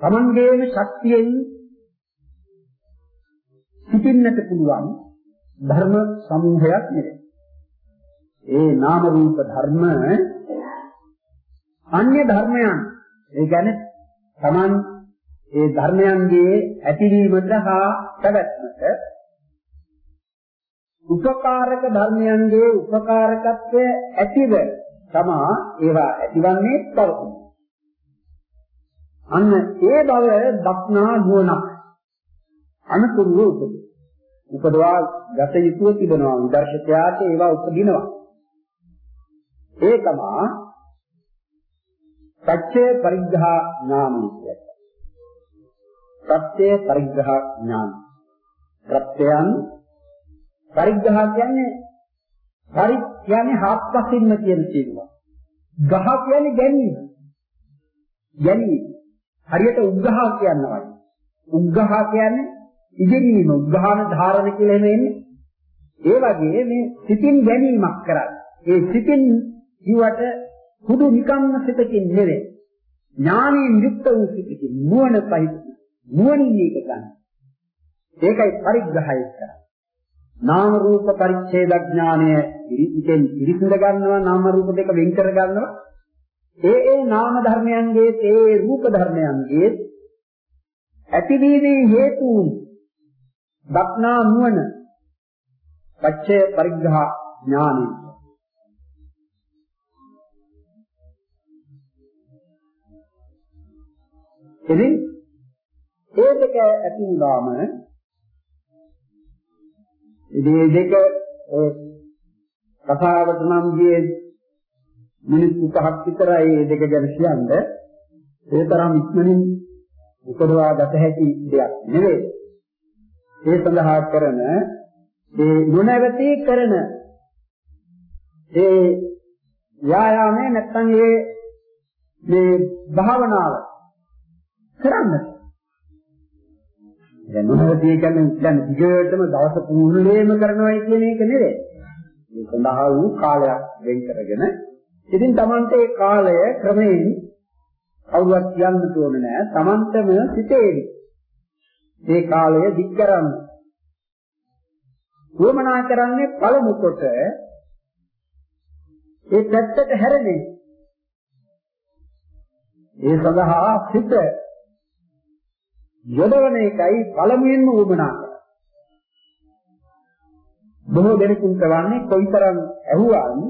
තමන්ගේම ශක්තියෙන් සිටින්නට පුළුවන් ධර්ම සමූහයක් නෙවේ. ඒ නාම රූප ධර්ම අන්‍ය ධර්මයන් ඒ කියන්නේ තමන් ඒ ධර්මයන්ගේ ඇතිවීමට හා පැවැත්මට උපකාරක ධර්මයන්ගේ උපකාරකත්වය ඇතිව තමා ඒවා ඇතිවන්නේ පවතින. අන්න ඒ බව දක්නා නුවණක් අනුතුරු උපදී. උපදවා ගත යුතුව තිබෙනවා විදර්ශකයාට ඒවා උපදිනවා. ඒ තමා සත්‍ය පරිග්‍රහ ඥානය කියන්නේ. සත්‍ය පරිග්‍රහ ඥාන. ප්‍රත්‍යයන් පරිග්‍රහ කියන්නේ පරි කියන්නේ හාත්පසින්ම කියන තේරුම. ගහ කියන්නේ ගැනීම. ගැනීම. හරියට උග්ඝහ කියනවා. උග්ඝහ කියන්නේ ඉගෙනීම, උග්ඝාන ධාරණ කියලා එහෙම එන්නේ. ඒ වගේ මේ සිතින් ගැනීමක් කරන්නේ. ඒ සිතින් ජීවට හුදු නිකම්ම සිතකින් නෙවෙයි. ඥානයෙන් යුක්ත වූ සිතකින් නුවණ සහිත නුවණින් මේක ගන්න. ඒකයි පරිග්‍රහය කරන්නේ. නාම රූප පරිච්ඡේද ඥානය ඉරිසිතෙන් ඉරිසිඳ ගන්නවා නාම රූප දෙක වෙන් කර ගන්නවා ඒ ඒ නාම ධර්මයන්ගේ ඒ රූප ධර්මයන්ගේ ඇතිවීමේ හේතුන් දක්නා නුවණ පච්චේ පරිග්‍රහ ඥානයි එදින් ඒ දෙක ඇති වුණාම ඉතින් මේ දෙක කතාවට නම් ගියේ මිනිත්තු පහක් විතරයි මේ දෙක ගැන කියන්නේ. ඒ තරම් ඉක්මනින් උපදවා ගත හැකි දෙයක් නෙවෙයි. ඒ සඳහා කරන ඒ නොනවති කරන ඒ ව්‍යායාමයේ නැත්නම් ඒ මේ භාවනාව කරන්නේ දැන් මොනවද කියන්නේ දැන් දිගටම දවස පුරුලේම කරනවායි කියන එක නෙවෙයි. මේ සඳහා වූ කාලයක් වෙන් කරගෙන ඉතින් Tamante ඒ කාලය ක්‍රමයෙන් කවුරුවත් කියන්න ඕනේ නෑ. Tamanteම සිටේවි. මේ කාලය දික් කරන්න. වමනා කරන්නේ පළමු කොට ඒ පැත්තට හැරෙන්නේ. ඒ සඳහා සිට යොදවන එකයි පළමුවෙන්ම උවමනා කරන්නේ. බොහෝ දෙනෙකුට වන්නේ කොයිතරම් ඇහුවාන්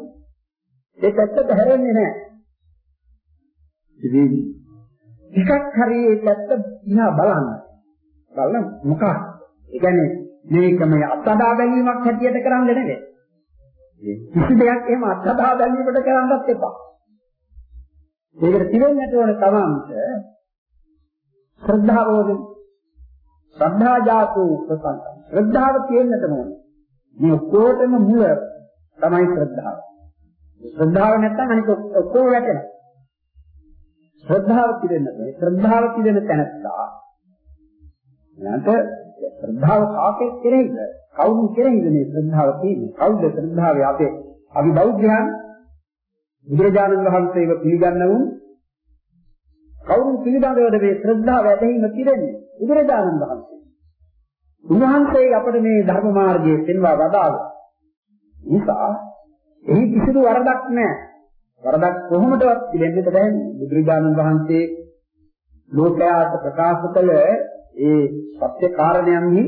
ඒ පැත්තට හැරෙන්නේ නැහැ. ඉතින් ටිකක් හරි ඒ පැත්ත දිහා බලන්න. බලන්න මොකක්ද? ඒ කියන්නේ මේක මේ අත්දා බැලීමක් හැටියට කරන්නේ නෙවෙයි. කිසි දෙයක් එහෙම අත්දා බැලීමකට කරන්නත් එපා. ඒකට තිරෙන්නට ඕන තමන්ට ශ්‍රද්ධාවෝද ශ්‍රද්ධා ජාතු ප්‍රසන්න. ශ්‍රද්ධාව තියෙන්නට ඕනේ. මේ ඔක්කොටම මුල තමයි ශ්‍රද්ධාව. ශ්‍රද්ධාව නැත්නම් අනික ඔක්කොම වැටෙනවා. ශ්‍රද්ධාව පිරෙන්නට ඕනේ. ශ්‍රද්ධාව පිරෙන තැනත්තා. නැන්ට ශ්‍රද්ධාව කාකේ කෙරෙහිද? කවුරු කෙරෙහිද මේ ශ්‍රද්ධාව තියෙන්නේ? කවුද ශ්‍රද්ධාවේ අපේ අවිබෞද්ධයන්? බුදුරජාණන් වහන්සේව පිළිගන්නවුන් කවුරු පිළිබඳවද මේ ශ්‍රද්ධාව ඇතිවීම තිරෙන්නේ? බුදුරජාණන් වහන්සේ. උන්වහන්සේ අපට මේ ධර්ම මාර්ගයේ පෙන්වා වදාළා. නිසා එහි කිසිදු වරදක් නැහැ. වරදක් කොහොමදවත් පිළිෙන්නට බැහැ. බුදුරජාණන් වහන්සේ ලෝකයාට ප්‍රකාශ කළ ඒ සත්‍ය කාරණයන්හි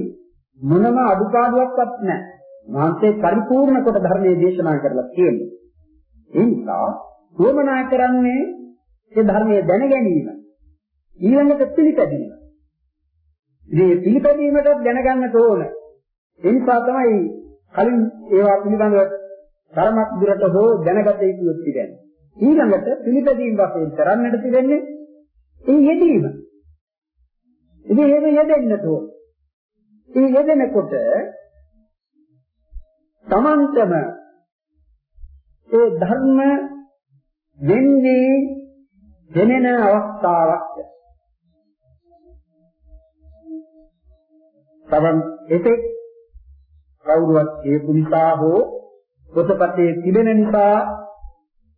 මොනම අඩුපාඩුවක්වත් නැහැ. මහන්සේ පරිපූර්ණ කොට ධර්මයේ දේශනා කරලා තියෙනවා. ඒ නිසා වමනා කරන්නේ ඒ ධර්මයේ දැන ගැනීම. ඊළඟට පිළිපැදීම. ඉතින් පිළිපැදීමට දැනගන්නට ඕන. ඒ නිසා තමයි කලින් ඒවා පිළිබඳව තරමක් දුරට හෝ දැනගත යුතු තිබෙන්නේ. ඊළඟට පිළිපැදීම් වශයෙන් කරන්නට තිබෙන්නේ ඒ යෙදීම. ඉතින් එහෙම යෙදෙන්නට ඕන. ඒ යෙදෙනකොට තමන්ටම ඒ ධර්ම වෙන්නේ දැනෙන අවස්ථාවක්. තමන් එතෙක් කවුරුවත් හේතු නිසා හෝ පොතපතේ තිබෙන නිසා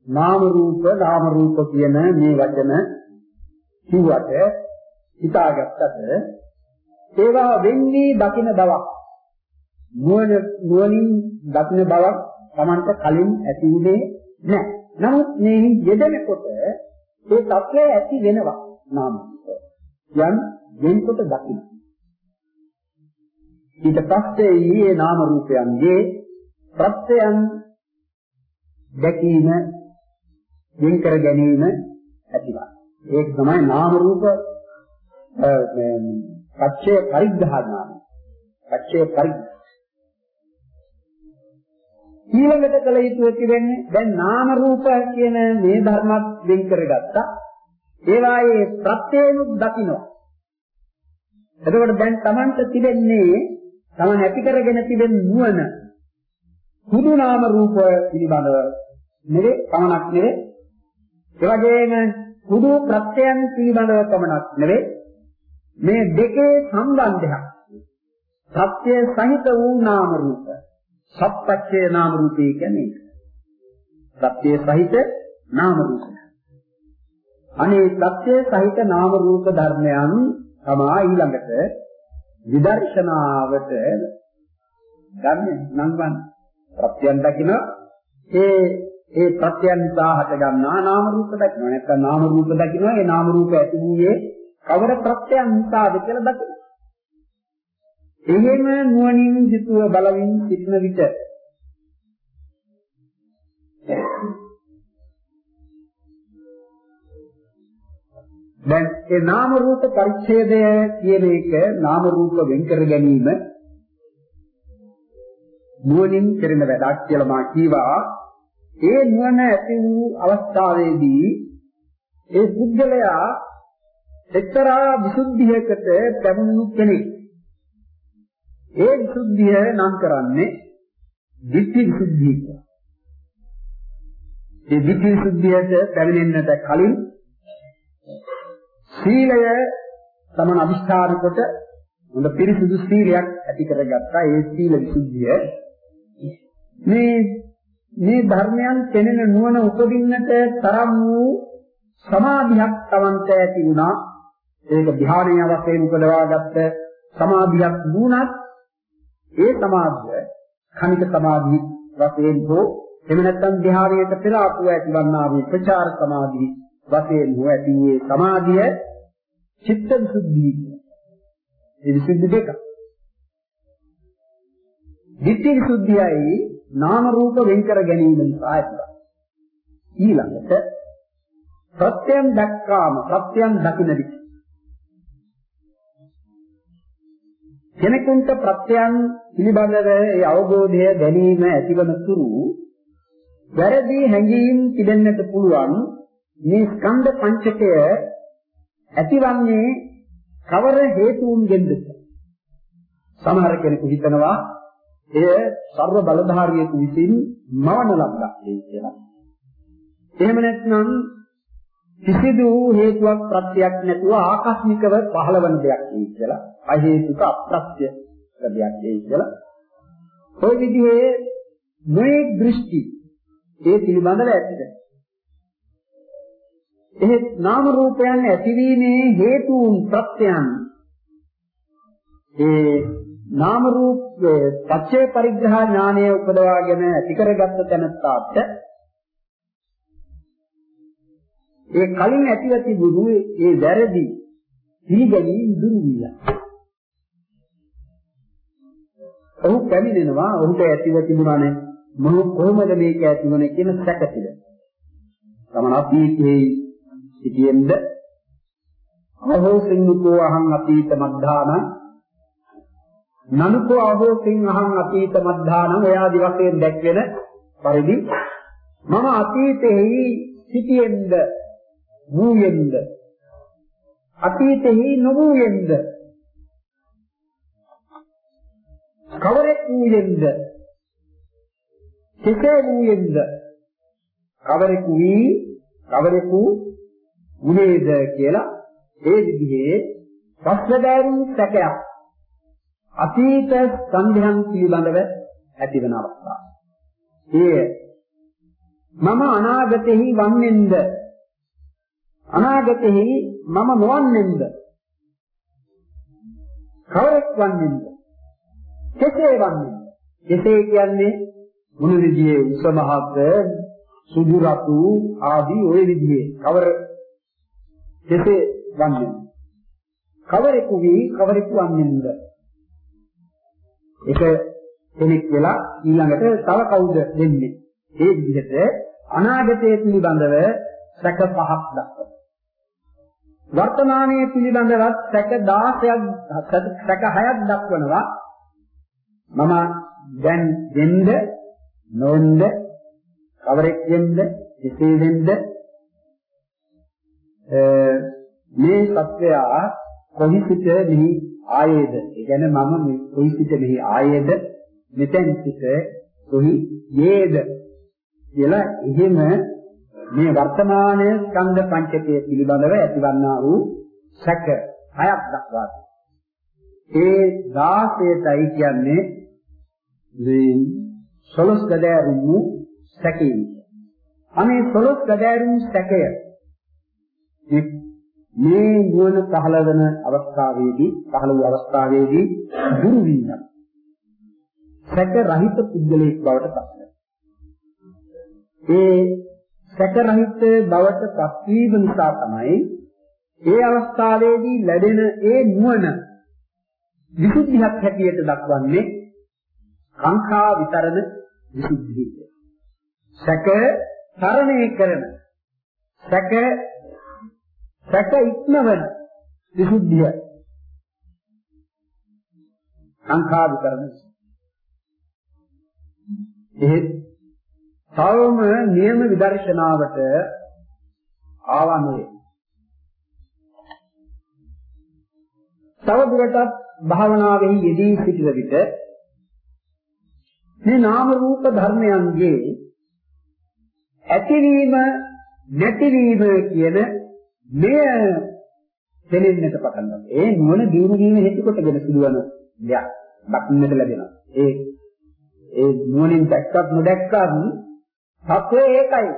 නාම රූප නාම රූප කියන මේ වචන කිව්වට හිතාගත්තට ඒවා වෙන්නේ දකින බවක් නුවණ නුවණින් දකින බවක් Tamanට කලින් ඇති උනේ නැහැ. නමුත් මේ යෙදෙනකොට ඒ తත්වය ඇති වෙනවා නාම රූප. යම් වෙනකොට දකින්න. ඊට පස්සේ ඊයේ නාම රූපයන්ගේ ප්‍රත්‍යයන් දැකීම වෙන් කර ගැනීම ඇතිවන. ඒක තමයි නාම රූප පච්චේ පරිග්‍රහණාම. පච්චේ පරිග්‍රහ. ඊළඟට කළ යුතු වෙන්නේ දැන් නාම රූප කියන මේ ධර්මත් වෙන් කරගත්තා. ඒවායේ ප්‍රත්‍යයනුත් දකින්නවා. එතකොට දැන් Tamanට තිබෙන්නේ Taman ඇති කරගෙන තිබෙන නුවණ. හුදු නාම රූප පිළිබඳව නෙවේ පමණක් නෙවේ. ඒ වගේම හුදු ප්‍රත්‍යයන් පිළිබඳව පමණක් නෙවේ. මේ දෙකේ සම්බන්ධයක්. සත්‍ය සහිත වූ නාම රූප. සත්පච්චේ නාම රූපේ කියන්නේ සත්‍ය සහිත නාම රූප. අනේ සත්‍ය සහිත නාම රූප ධර්මයන් තමා ඊළඟට විදර්ශනාවට ගන්න නම් ප්‍රත්‍යයන් දකින ඒ ඒ ප්‍රත්‍යයන් නිසා හට ගන්නා නාම රූප දකිනවා. නැත්නම් නාම රූප දකිනවා. ඒ නාම රූප ඇති වූයේ කවර ප්‍රත්‍යයන් නිසාද කියලා දකිනවා. එහෙම නුවණින් යුතුව බලමින් සිටින විට දැන් ඒ නාම රූප පරිච්ඡේදය කියන එක නාම රූප වෙන් කර ගැනීම නුවණින් කරන වැඩක් කියලා මා කීවා. ඒ නුවණ ඇති වූ අවස්ථාවේදී ඒ පුද්ගලයා එක්තරා විසුද්ධියකට පැමිණු කෙනෙක්. ඒ විසුද්ධිය නම් කරන්නේ ditthi විසුද්ධිය කියලා. ඒ ditthi විසුද්ධියට පැමිණෙන්නට කලින් සීලය තමන අදිෂ්ඨාන කොට හොඳ පිරිසිදු සීලයක් ඇති කරගත්තා. ඒ සීල විසුද්ධිය මේ මේ ධර්මයන් පෙනෙන නුවණ උපදින්නට තරම් වූ සමාධියක් Tamanට ඇති වුණා. ඒක ධ්‍යානීය වශයෙන් උපදවාගත්ත සමාධියක් වුණත් ඒ සමාධිය කනික සමාධි වශයෙන් හෝ එහෙම නැත්නම් ධ්‍යානයට පෙර ආපුව ඇතිවන්නා වූ ප්‍රචාර සමාධි වශයෙන් හෝ ඇති වූ සමාධිය චිත්ත විසුද්ධිය. ඒ විසුද්ධි දෙක. ditthi විසුද්ධියයි නාම රූප වෙන් කර ගැනීම නිසා ඇතිවන. ඊළඟට සත්‍යම් දක්කාම සත්‍යම් දකින්න විට කෙනෙකුට ප්‍රත්‍යයන් පිළිබඳව ඒ අවබෝධය ගැනීම ඇතිවන තුරු වැරදි හැඟීම් තිබෙන්නට පුළුවන් මේ ස්කන්ධ පංචකය ඇතිවන්නේ කවර හේතුන්ගෙන්ද සමහර කෙනෙකු හිතනවා එය ਸਰව බලධාරියෙකු විසින් මවන ලබ්ධක් කියලා. එහෙම නැත්නම් කිසිදු හේතුවක් ප්‍රත්‍යක් නැතුව ආකස්මිකව පහළවන දෙයක් කියලා. අහේතුක අප්‍රත්‍ය දෙයක් කියලා. ওই විදිහේ මේ දෘෂ්ටි ඒ පිළිබඳව ඇතිද? එහෙත් නාම රූපයන් ඇතිවීමේ හේතුන් ප්‍රත්‍යයන් ඒ නාම රූප පච්චේ පරිග්‍රහ ඥානය උපදවාගෙන ඇති කරගත්ත තැනත්තාට ඒ කලින් ඇතිව තිබුණු ඒ වැරදි පිළිගැනීම් දුරු විලා. ඔහු පැමිණෙනවා ඔහුට ඇතිව තිබුණානේ මොන කොහොමද මේක ඇතිවන්නේ කියන සැකතිල. තමන අතීතයේ සිටියෙන්ද අහෝසින්නිකෝ අහං අතීත මද්ධාන නනුකෝ අහෝසින් අහං අතීත මද්ධාන ඔය ආදි වශයෙන් දැක්වෙන පරිදි මම අතීතෙහි සිටියෙන්ද වූයෙන්ද? අතීතෙහි නොවූයෙන්ද? කවරෙක් වූයෙන්ද? කෙසේ වූයෙන්ද? කවරෙකු වී කවරෙකු වුනේද කියලා ඒ විදිහේ ප්‍රශ්නදෑරුම් සැකයක් අතීත සංධයන් පිළිබඳව ඇතිවන අවස්ථාව. ඒ මම අනාගතෙහි වන්නේන්ද? අනාගතෙහි මම නොවන්නේන්ද කවරෙක් වන්නේන්ද කෙසේ වන්නේන්ද කෙසේ කියන්නේ? මොන විදිහේ උසමහත් සුදු රතු ආදී ওই විදිහේ කවර කෙසේ වන්නේන්ද කවරෙකු වී කවරෙකු වන්නේන්ද එක කෙනෙක් වෙලා ඊළඟට තව කවුද දෙන්නේ? ඒ විදිහට අනාගතයේ පිළිබඳව සැක පහක් දක්වනවා. වර්තමානයේ පිළිබඳවත් සැක 16ක් සැක 6ක් දක්වනවා. මම දැන් දෙන්න නොන්න කවරෙක් වෙන්න එසේ වෙන්න මේ සත්‍යයා කොහි සිට මෙහි ආයේද? ඒ කියන්නේ මම කොහි සිට මෙහි ආයේද? මෙතෙන් සිට කොහි යේද? කියලා එහෙම මේ වර්තමානයේ ස්කන්ධ පංචකය පිළිබඳව ඇතිවන්නා වූ සැක හයක් දක්වා ඒ 16යි කියන්නේ මේ සොළොස් ගදෑරුම් සැකේ. අනේ සොළොස් ගදෑරුම් සැකය මේ නුවණ පහළ වෙන අවස්ථාවේදී පහළ වූ අවස්ථාවේදී දුරු වීම. සැක රහිත පුද්ගලයෙක් බවට පත් ඒ සැකරහිත බවට පත්වීම නිසා තමයි ඒ අවස්ථාවේදී ලැබෙන ඒ නුවණ විසුද්ධියක් හැටියට දක්වන්නේ කාංකා විතරණ විසුද්ධිය. සැක තරණය කරන සැක සැක ඉක්මවන විසුද්ධිය. කාංකා විතරණ. එහෙත් තවම නියම විදර්ශනාවට ආවන්නේ. තව දුරටත් භාවනාවෙහි යෙදී සිටින විට මේ නාම රූප ධර්මයන්ගේ ඇතිවීම නැතිවීම කියන මෙය දෙනෙන්නට පටන් ගන්නවා. ඒ නුවණ දිනු දින හේතු කොටගෙන සිදුවන දෙයක් දක්න්නට ලැබෙනවා. ඒ ඒ නුවණින් දැක්කත් නොදැක්කත් සත්‍යය ඒකයි.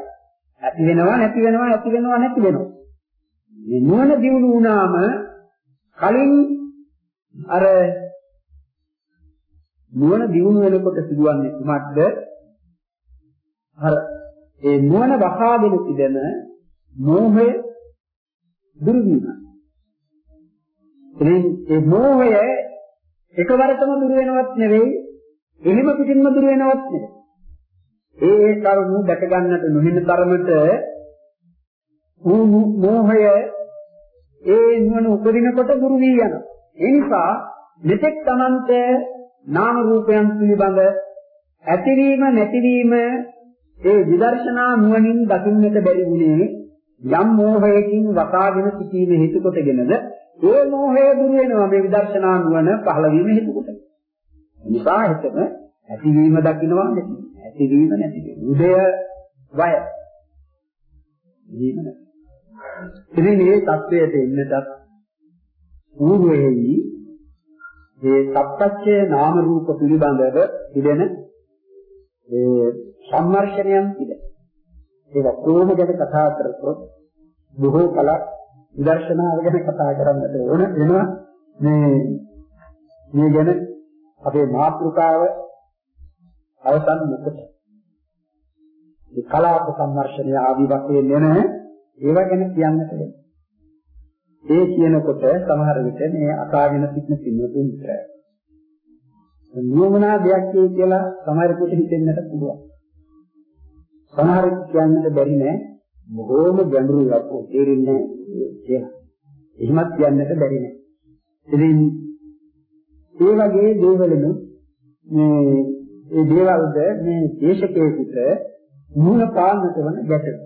ඇති වෙනවා නැති වෙනවා ඇති වෙනවා නැති වෙනවා. මේ නුවණ දියුණු වුණාම කලින් අර නුවණ දියුණු වෙනකොට සිදුවන්නේ කුමක්ද? අර ඒ නුවණ වහාගෙන තිබෙන මෝහය දුරු වීම. ඉතින් ඒ මෝහය එකවරටම දුරු වෙනවත් නෙවෙයි, එහෙම පිටින්ම දුරු වෙනවත් නෙවෙයි. ඒ ඒ කරුණු දැක ගන්නට නොහෙන තරමට මෝහය ඒ නුවණ උපදිනකොට දුරු වී යනවා. ඒ නිසා මෙතෙක් තමන්ට නාම රූපයන් පිළිබඳ ඇතිවීම නැතිවීම ඒ විදර්ශනා නුවණින් දකින්නට බැරි වුණේ යම් මෝහයකින් වකාගෙන සිටීම හේතු කොටගෙනද ඒ මෝහය දුරු වෙනවා මේ විදර්ශනා නුවණ පහළ වීම හේතු කොට. නිසා හිතන ඇතිවීම දකින්නවා නැති. ඇතිවීම නැතිවීම. උදය වය. වීම නැති. ඉතින් මේ தත්වයට එන්නටත් ඌරුවේහි මේ සත්‍යච්ඡේ නාම රූප පිළිබඳව ඉදෙන ඒ සම්මර්ෂණයන් පිළ. ඒක කොහොමද කතා කරතොත් බොහෝ කල විදර්ශනාව ගැන කතා කරන්නට ඕන වෙනවා මේ මේ ගැන අපේ මාතෘකාව අවසන් මොකද? මේ කලාප සම්වර්ෂණය ආදි වශයෙන් වෙන ඒව ගැන කියන්නට වෙනවා. ඒ කියනකොට සමහර විට මේ අකාගෙන සිටින සින්නතුන් විතරයි. නියමනා දෙයක් කියලා සමහරෙකුට හිතෙන්නට පුළුවන්. සමහරෙක් කියන්නට බැරි නෑ බොහෝම ගැඹුරු අපෝ තේරෙන්නේ නැහැ. එහෙමත් කියන්නට බැරි නෑ. ඉතින් ඒ වගේ දේවලුණු මේ ඒ දේවල්ද මේ දේශකයෙකුට මුණ පාන්නට වන ගැටලු.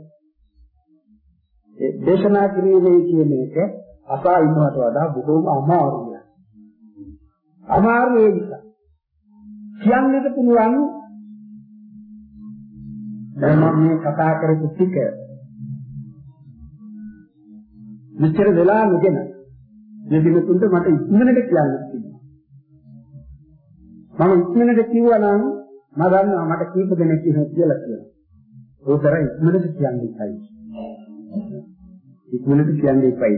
ඒ දේශනා කිරීමේ කියන එක අසා ඉන්නවට වඩා බොහෝම අමාරුයි. අමාරු ඒ නිසා කියන්නට පුළුවන් දැන් මම මේ කතා කරපු ටික මෙච්චර වෙලා නෙගෙන මේ දිනුතුන්ට මට ඉක්මනට කියන්න තියෙනවා මම ඉක්මනට කිව්වා නම් මම දන්නවා මට කීප දෙනෙක් ඉන්නවා කියලා කියලා. ඒතර ඉක්මනට කියන්න ඉපයි ඉක්මනට කියන්න ඉපයි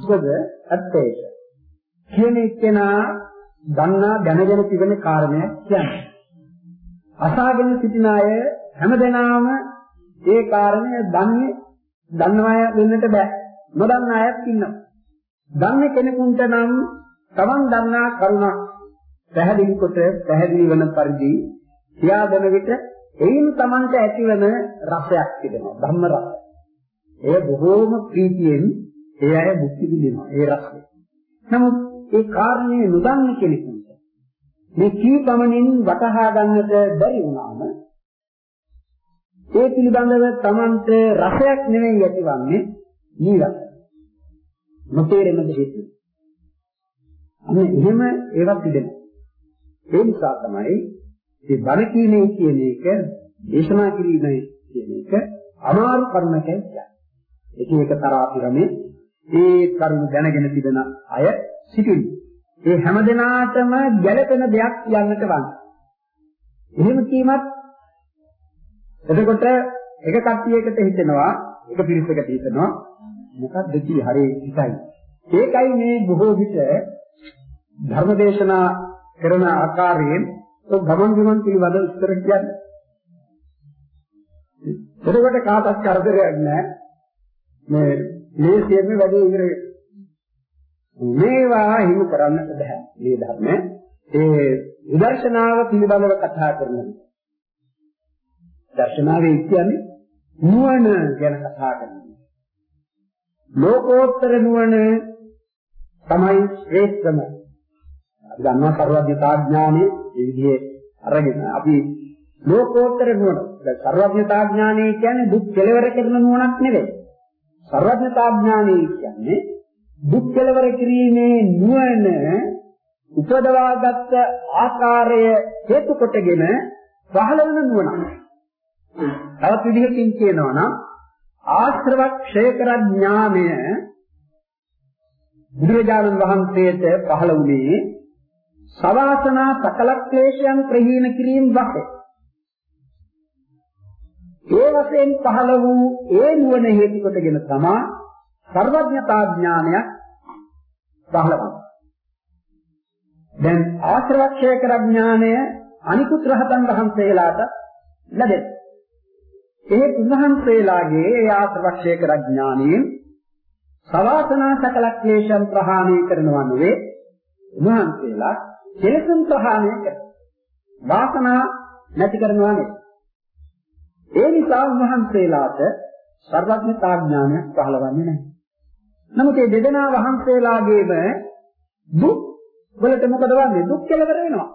මොකද ඇත්තේක කියන එක්කෙනා දන්නා දැනගෙන තිබෙන කාරණයක් කියන්නේ. අසාගෙන සිටින අය හැමදෙනාම ඒ කාරණය දන්නේ දන්නවය වෙන්නට බෑ. නොදන්න අයත් ඉන්නවා. දන්නේ කෙනෙකුට නම් Taman දන්නා කරුණක් පැහැදිලි කොට පැහැදිලි වන පරිදි කියා දෙන විට එයින් Tamanට ඇතිවන රසයක් තිබෙනවා. ධම්ම රසය. එය බොහෝම ප්‍රීතියෙන් ඒ අය මුක්ති විඳිනවා ඒ රසය. නමුත් ඒ කාරණේ නොදන්න කෙනෙකුට මේ කී පමණින් වටහා ගන්නට බැරි වුණාම ඒ පිළිබඳව තමන්ට රසයක් නෙමෙයි ඇතිවන්නේ නීරස. නොතේරෙන දෙයක්. අනේ එහෙම ඒවත් තිබෙනවා. ඒ නිසා තමයි මේ බණ කීමේ කියන එක දේශනා කිරීමේ කියන එක අමාරු කර්මයක් කියන්නේ. එක එක තරාපිරමේ ඒ කරුණ දැනගෙන තිබෙන අය සිටිනු. ඒ හැම දිනාටම ගැළපෙන දෙයක් කියන්නට වන්. එහෙම කීමත් එතකොට එක කට්ටියකට හිතෙනවා එක පිරිසකට හිතෙනවා මොකක්ද කී හරි හිතයි. ඒකයි මේ බොහෝ විට ධර්මදේශනා කරන ආකාරයෙන් ගමන් ගමන් පිළිබඳ උත්තර කියන්නේ. එතකොට කාටවත් කරදරයක් නැහැ. මේ මේ සියල්ල වැඩි ඉවර මේවා හිමු කරන්නට බෑ මේ ධර්ම ඒ විදර්ශනාව පිළිබඳව කතා කරනවා දර්ශනාවේ කියන්නේ නුවණ ගැන කතා කරනවා. ලෝකෝත්තර නුවණ තමයි ශ්‍රේෂ්ඨම. අපි දන්නවා සර්වඥතා ඥානෙ ඒ විදිහේ අරගෙන. අපි ලෝකෝත්තර නුවණ. දැන් සර්වඥතා ඥානෙ කියන්නේ දුක් කෙලවර කරන නුවණක් නෙවෙයි. සර්වඥතා ඥානය කියන්නේ දුක් කෙලවර කිරීමේ නුවණ උපදවාගත් ආකාරය හේතු කොටගෙන පහළ වෙන නුවණ. තවත් විදිහකින් කියනවා නම් ආශ්‍රව ක්ෂය කර ඥානය බුදුරජාණන් වහන්සේට පහළ වුණේ සවාසනා සකල ක්ලේශයන් ප්‍රහීන කිරීම වශයෙන්. ඒ වශයෙන් පහළ වූ ඒ නුවණ හේතු කොටගෙන තමා සර්වඥතා ඥානයක් පහළ වුණා. දැන් ආශ්‍රවක්ෂය කර ඥානය අනිකුත් රහතන් වහන්සේලාට ලැබෙනවා. ඒ උන්වහන්සේලාගේ ඒ ආශ්‍රවක්ෂය කර ඥානයෙන් සවාසනා සකල ක්ලේශම් ප්‍රහාණය කරනවා නෙවේ උන්වහන්සේලා කෙලෙසුන් ප්‍රහාණය කරනවා. වාසනා නැති කරනවා නෙවේ. ඒ නිසා උන්වහන්සේලාට සර්වඥතා ඥානයක් පහළවන්නේ නැහැ. නමුත් මේ දෙදෙනා වහන්සේලාගේම දුක් වලට මොකද වන්නේ? දුක් කෙලවර වෙනවා.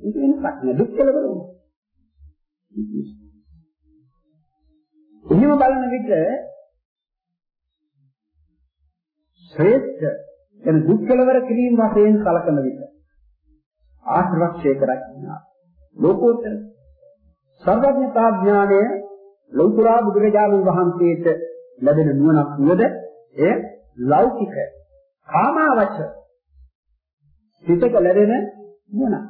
ඒක වෙනසක් නෑ දුක් කෙලවර වෙනවා. එහෙම බලන විට ශ්‍රේෂ්ඨ එන දුක් කෙලවර කිරීම වශයෙන් කලකන විට ආශ්‍රවක්ෂය කරගන්නවා. ලෝකෝත්තර සර්වඥතා ඥානය ලෞතර බුදුරජාණන් වහන්සේට ලැබෙන නුවණක් වුවද එය ලෞකික කාමාවචර සිතක ලැබෙන නුවණ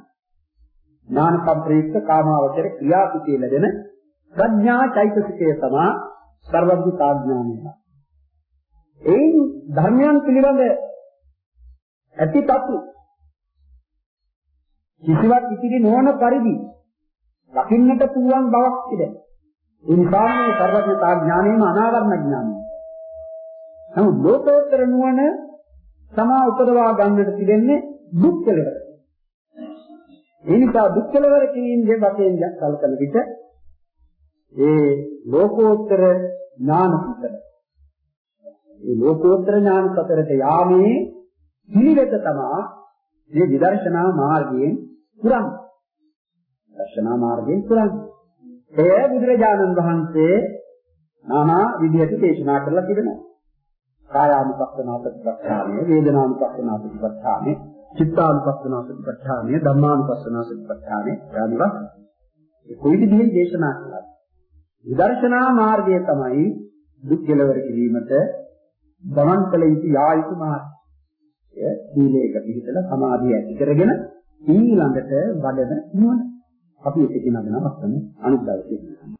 ඥාන සම්ප්‍රයුක්ත කාමාවචර ක්‍රියාපිතේ ලැබෙන ප්‍රඥා චෛතසිකය තමයි සර්වඥතා ඥානය. එයින් ධර්මයන් පිළිබඳ ඇතිපතු කිසිවක් ඉතිරි නොවන පරිදි දකින්නට පුළුවන් බවක් තිබෙනවා. ඒ නිසා මේ සර්වඥතා ඥානයම අනාවරණ ඥානය. නමුත් ලෝකෝත්තර නුවණ තමා උපදවා ගන්නට තිබෙන්නේ දුක් කෙලවර. ඒ නිසා දුක් කෙලවර කිරීමේ වශයෙන් කල්පන විට ඒ ලෝකෝත්තර ඥාන සතර. ඒ ලෝකෝත්තර ඥාන සතරට යාමේ පිළිවෙත තමයි මේ විදර්ශනා මාර්ගයෙන් පුරන්නේ. දර්ශනා මාර්ගයෙන් පුරන්නේ. එය බුදුරජාණන් වහන්සේ নানা විදිහට දේශනා කරලා තිබෙනවා. කායානුපස්සනා ප්‍රතිපත්තාමය, වේදනානුපස්සනා ප්‍රතිපත්තාමය, චිත්තානුපස්සනා ප්‍රතිපත්තාමය, ධම්මානුපස්සනා ප්‍රතිපත්තාමය යනවා. ඒ කොයි විදිහෙන් දේශනා කළාද? විදර්ශනා මාර්ගය තමයි දුක් කෙලවර කිරීමට ගමන් කළ යුතු යා යුතු මාර්ගය. එය සීලයක පිළිතල සමාධිය ඇති කරගෙන ඊළඟට වඩන නුවණ. අපි ඒක කියන දවස් තමයි අනිත් දවසේ.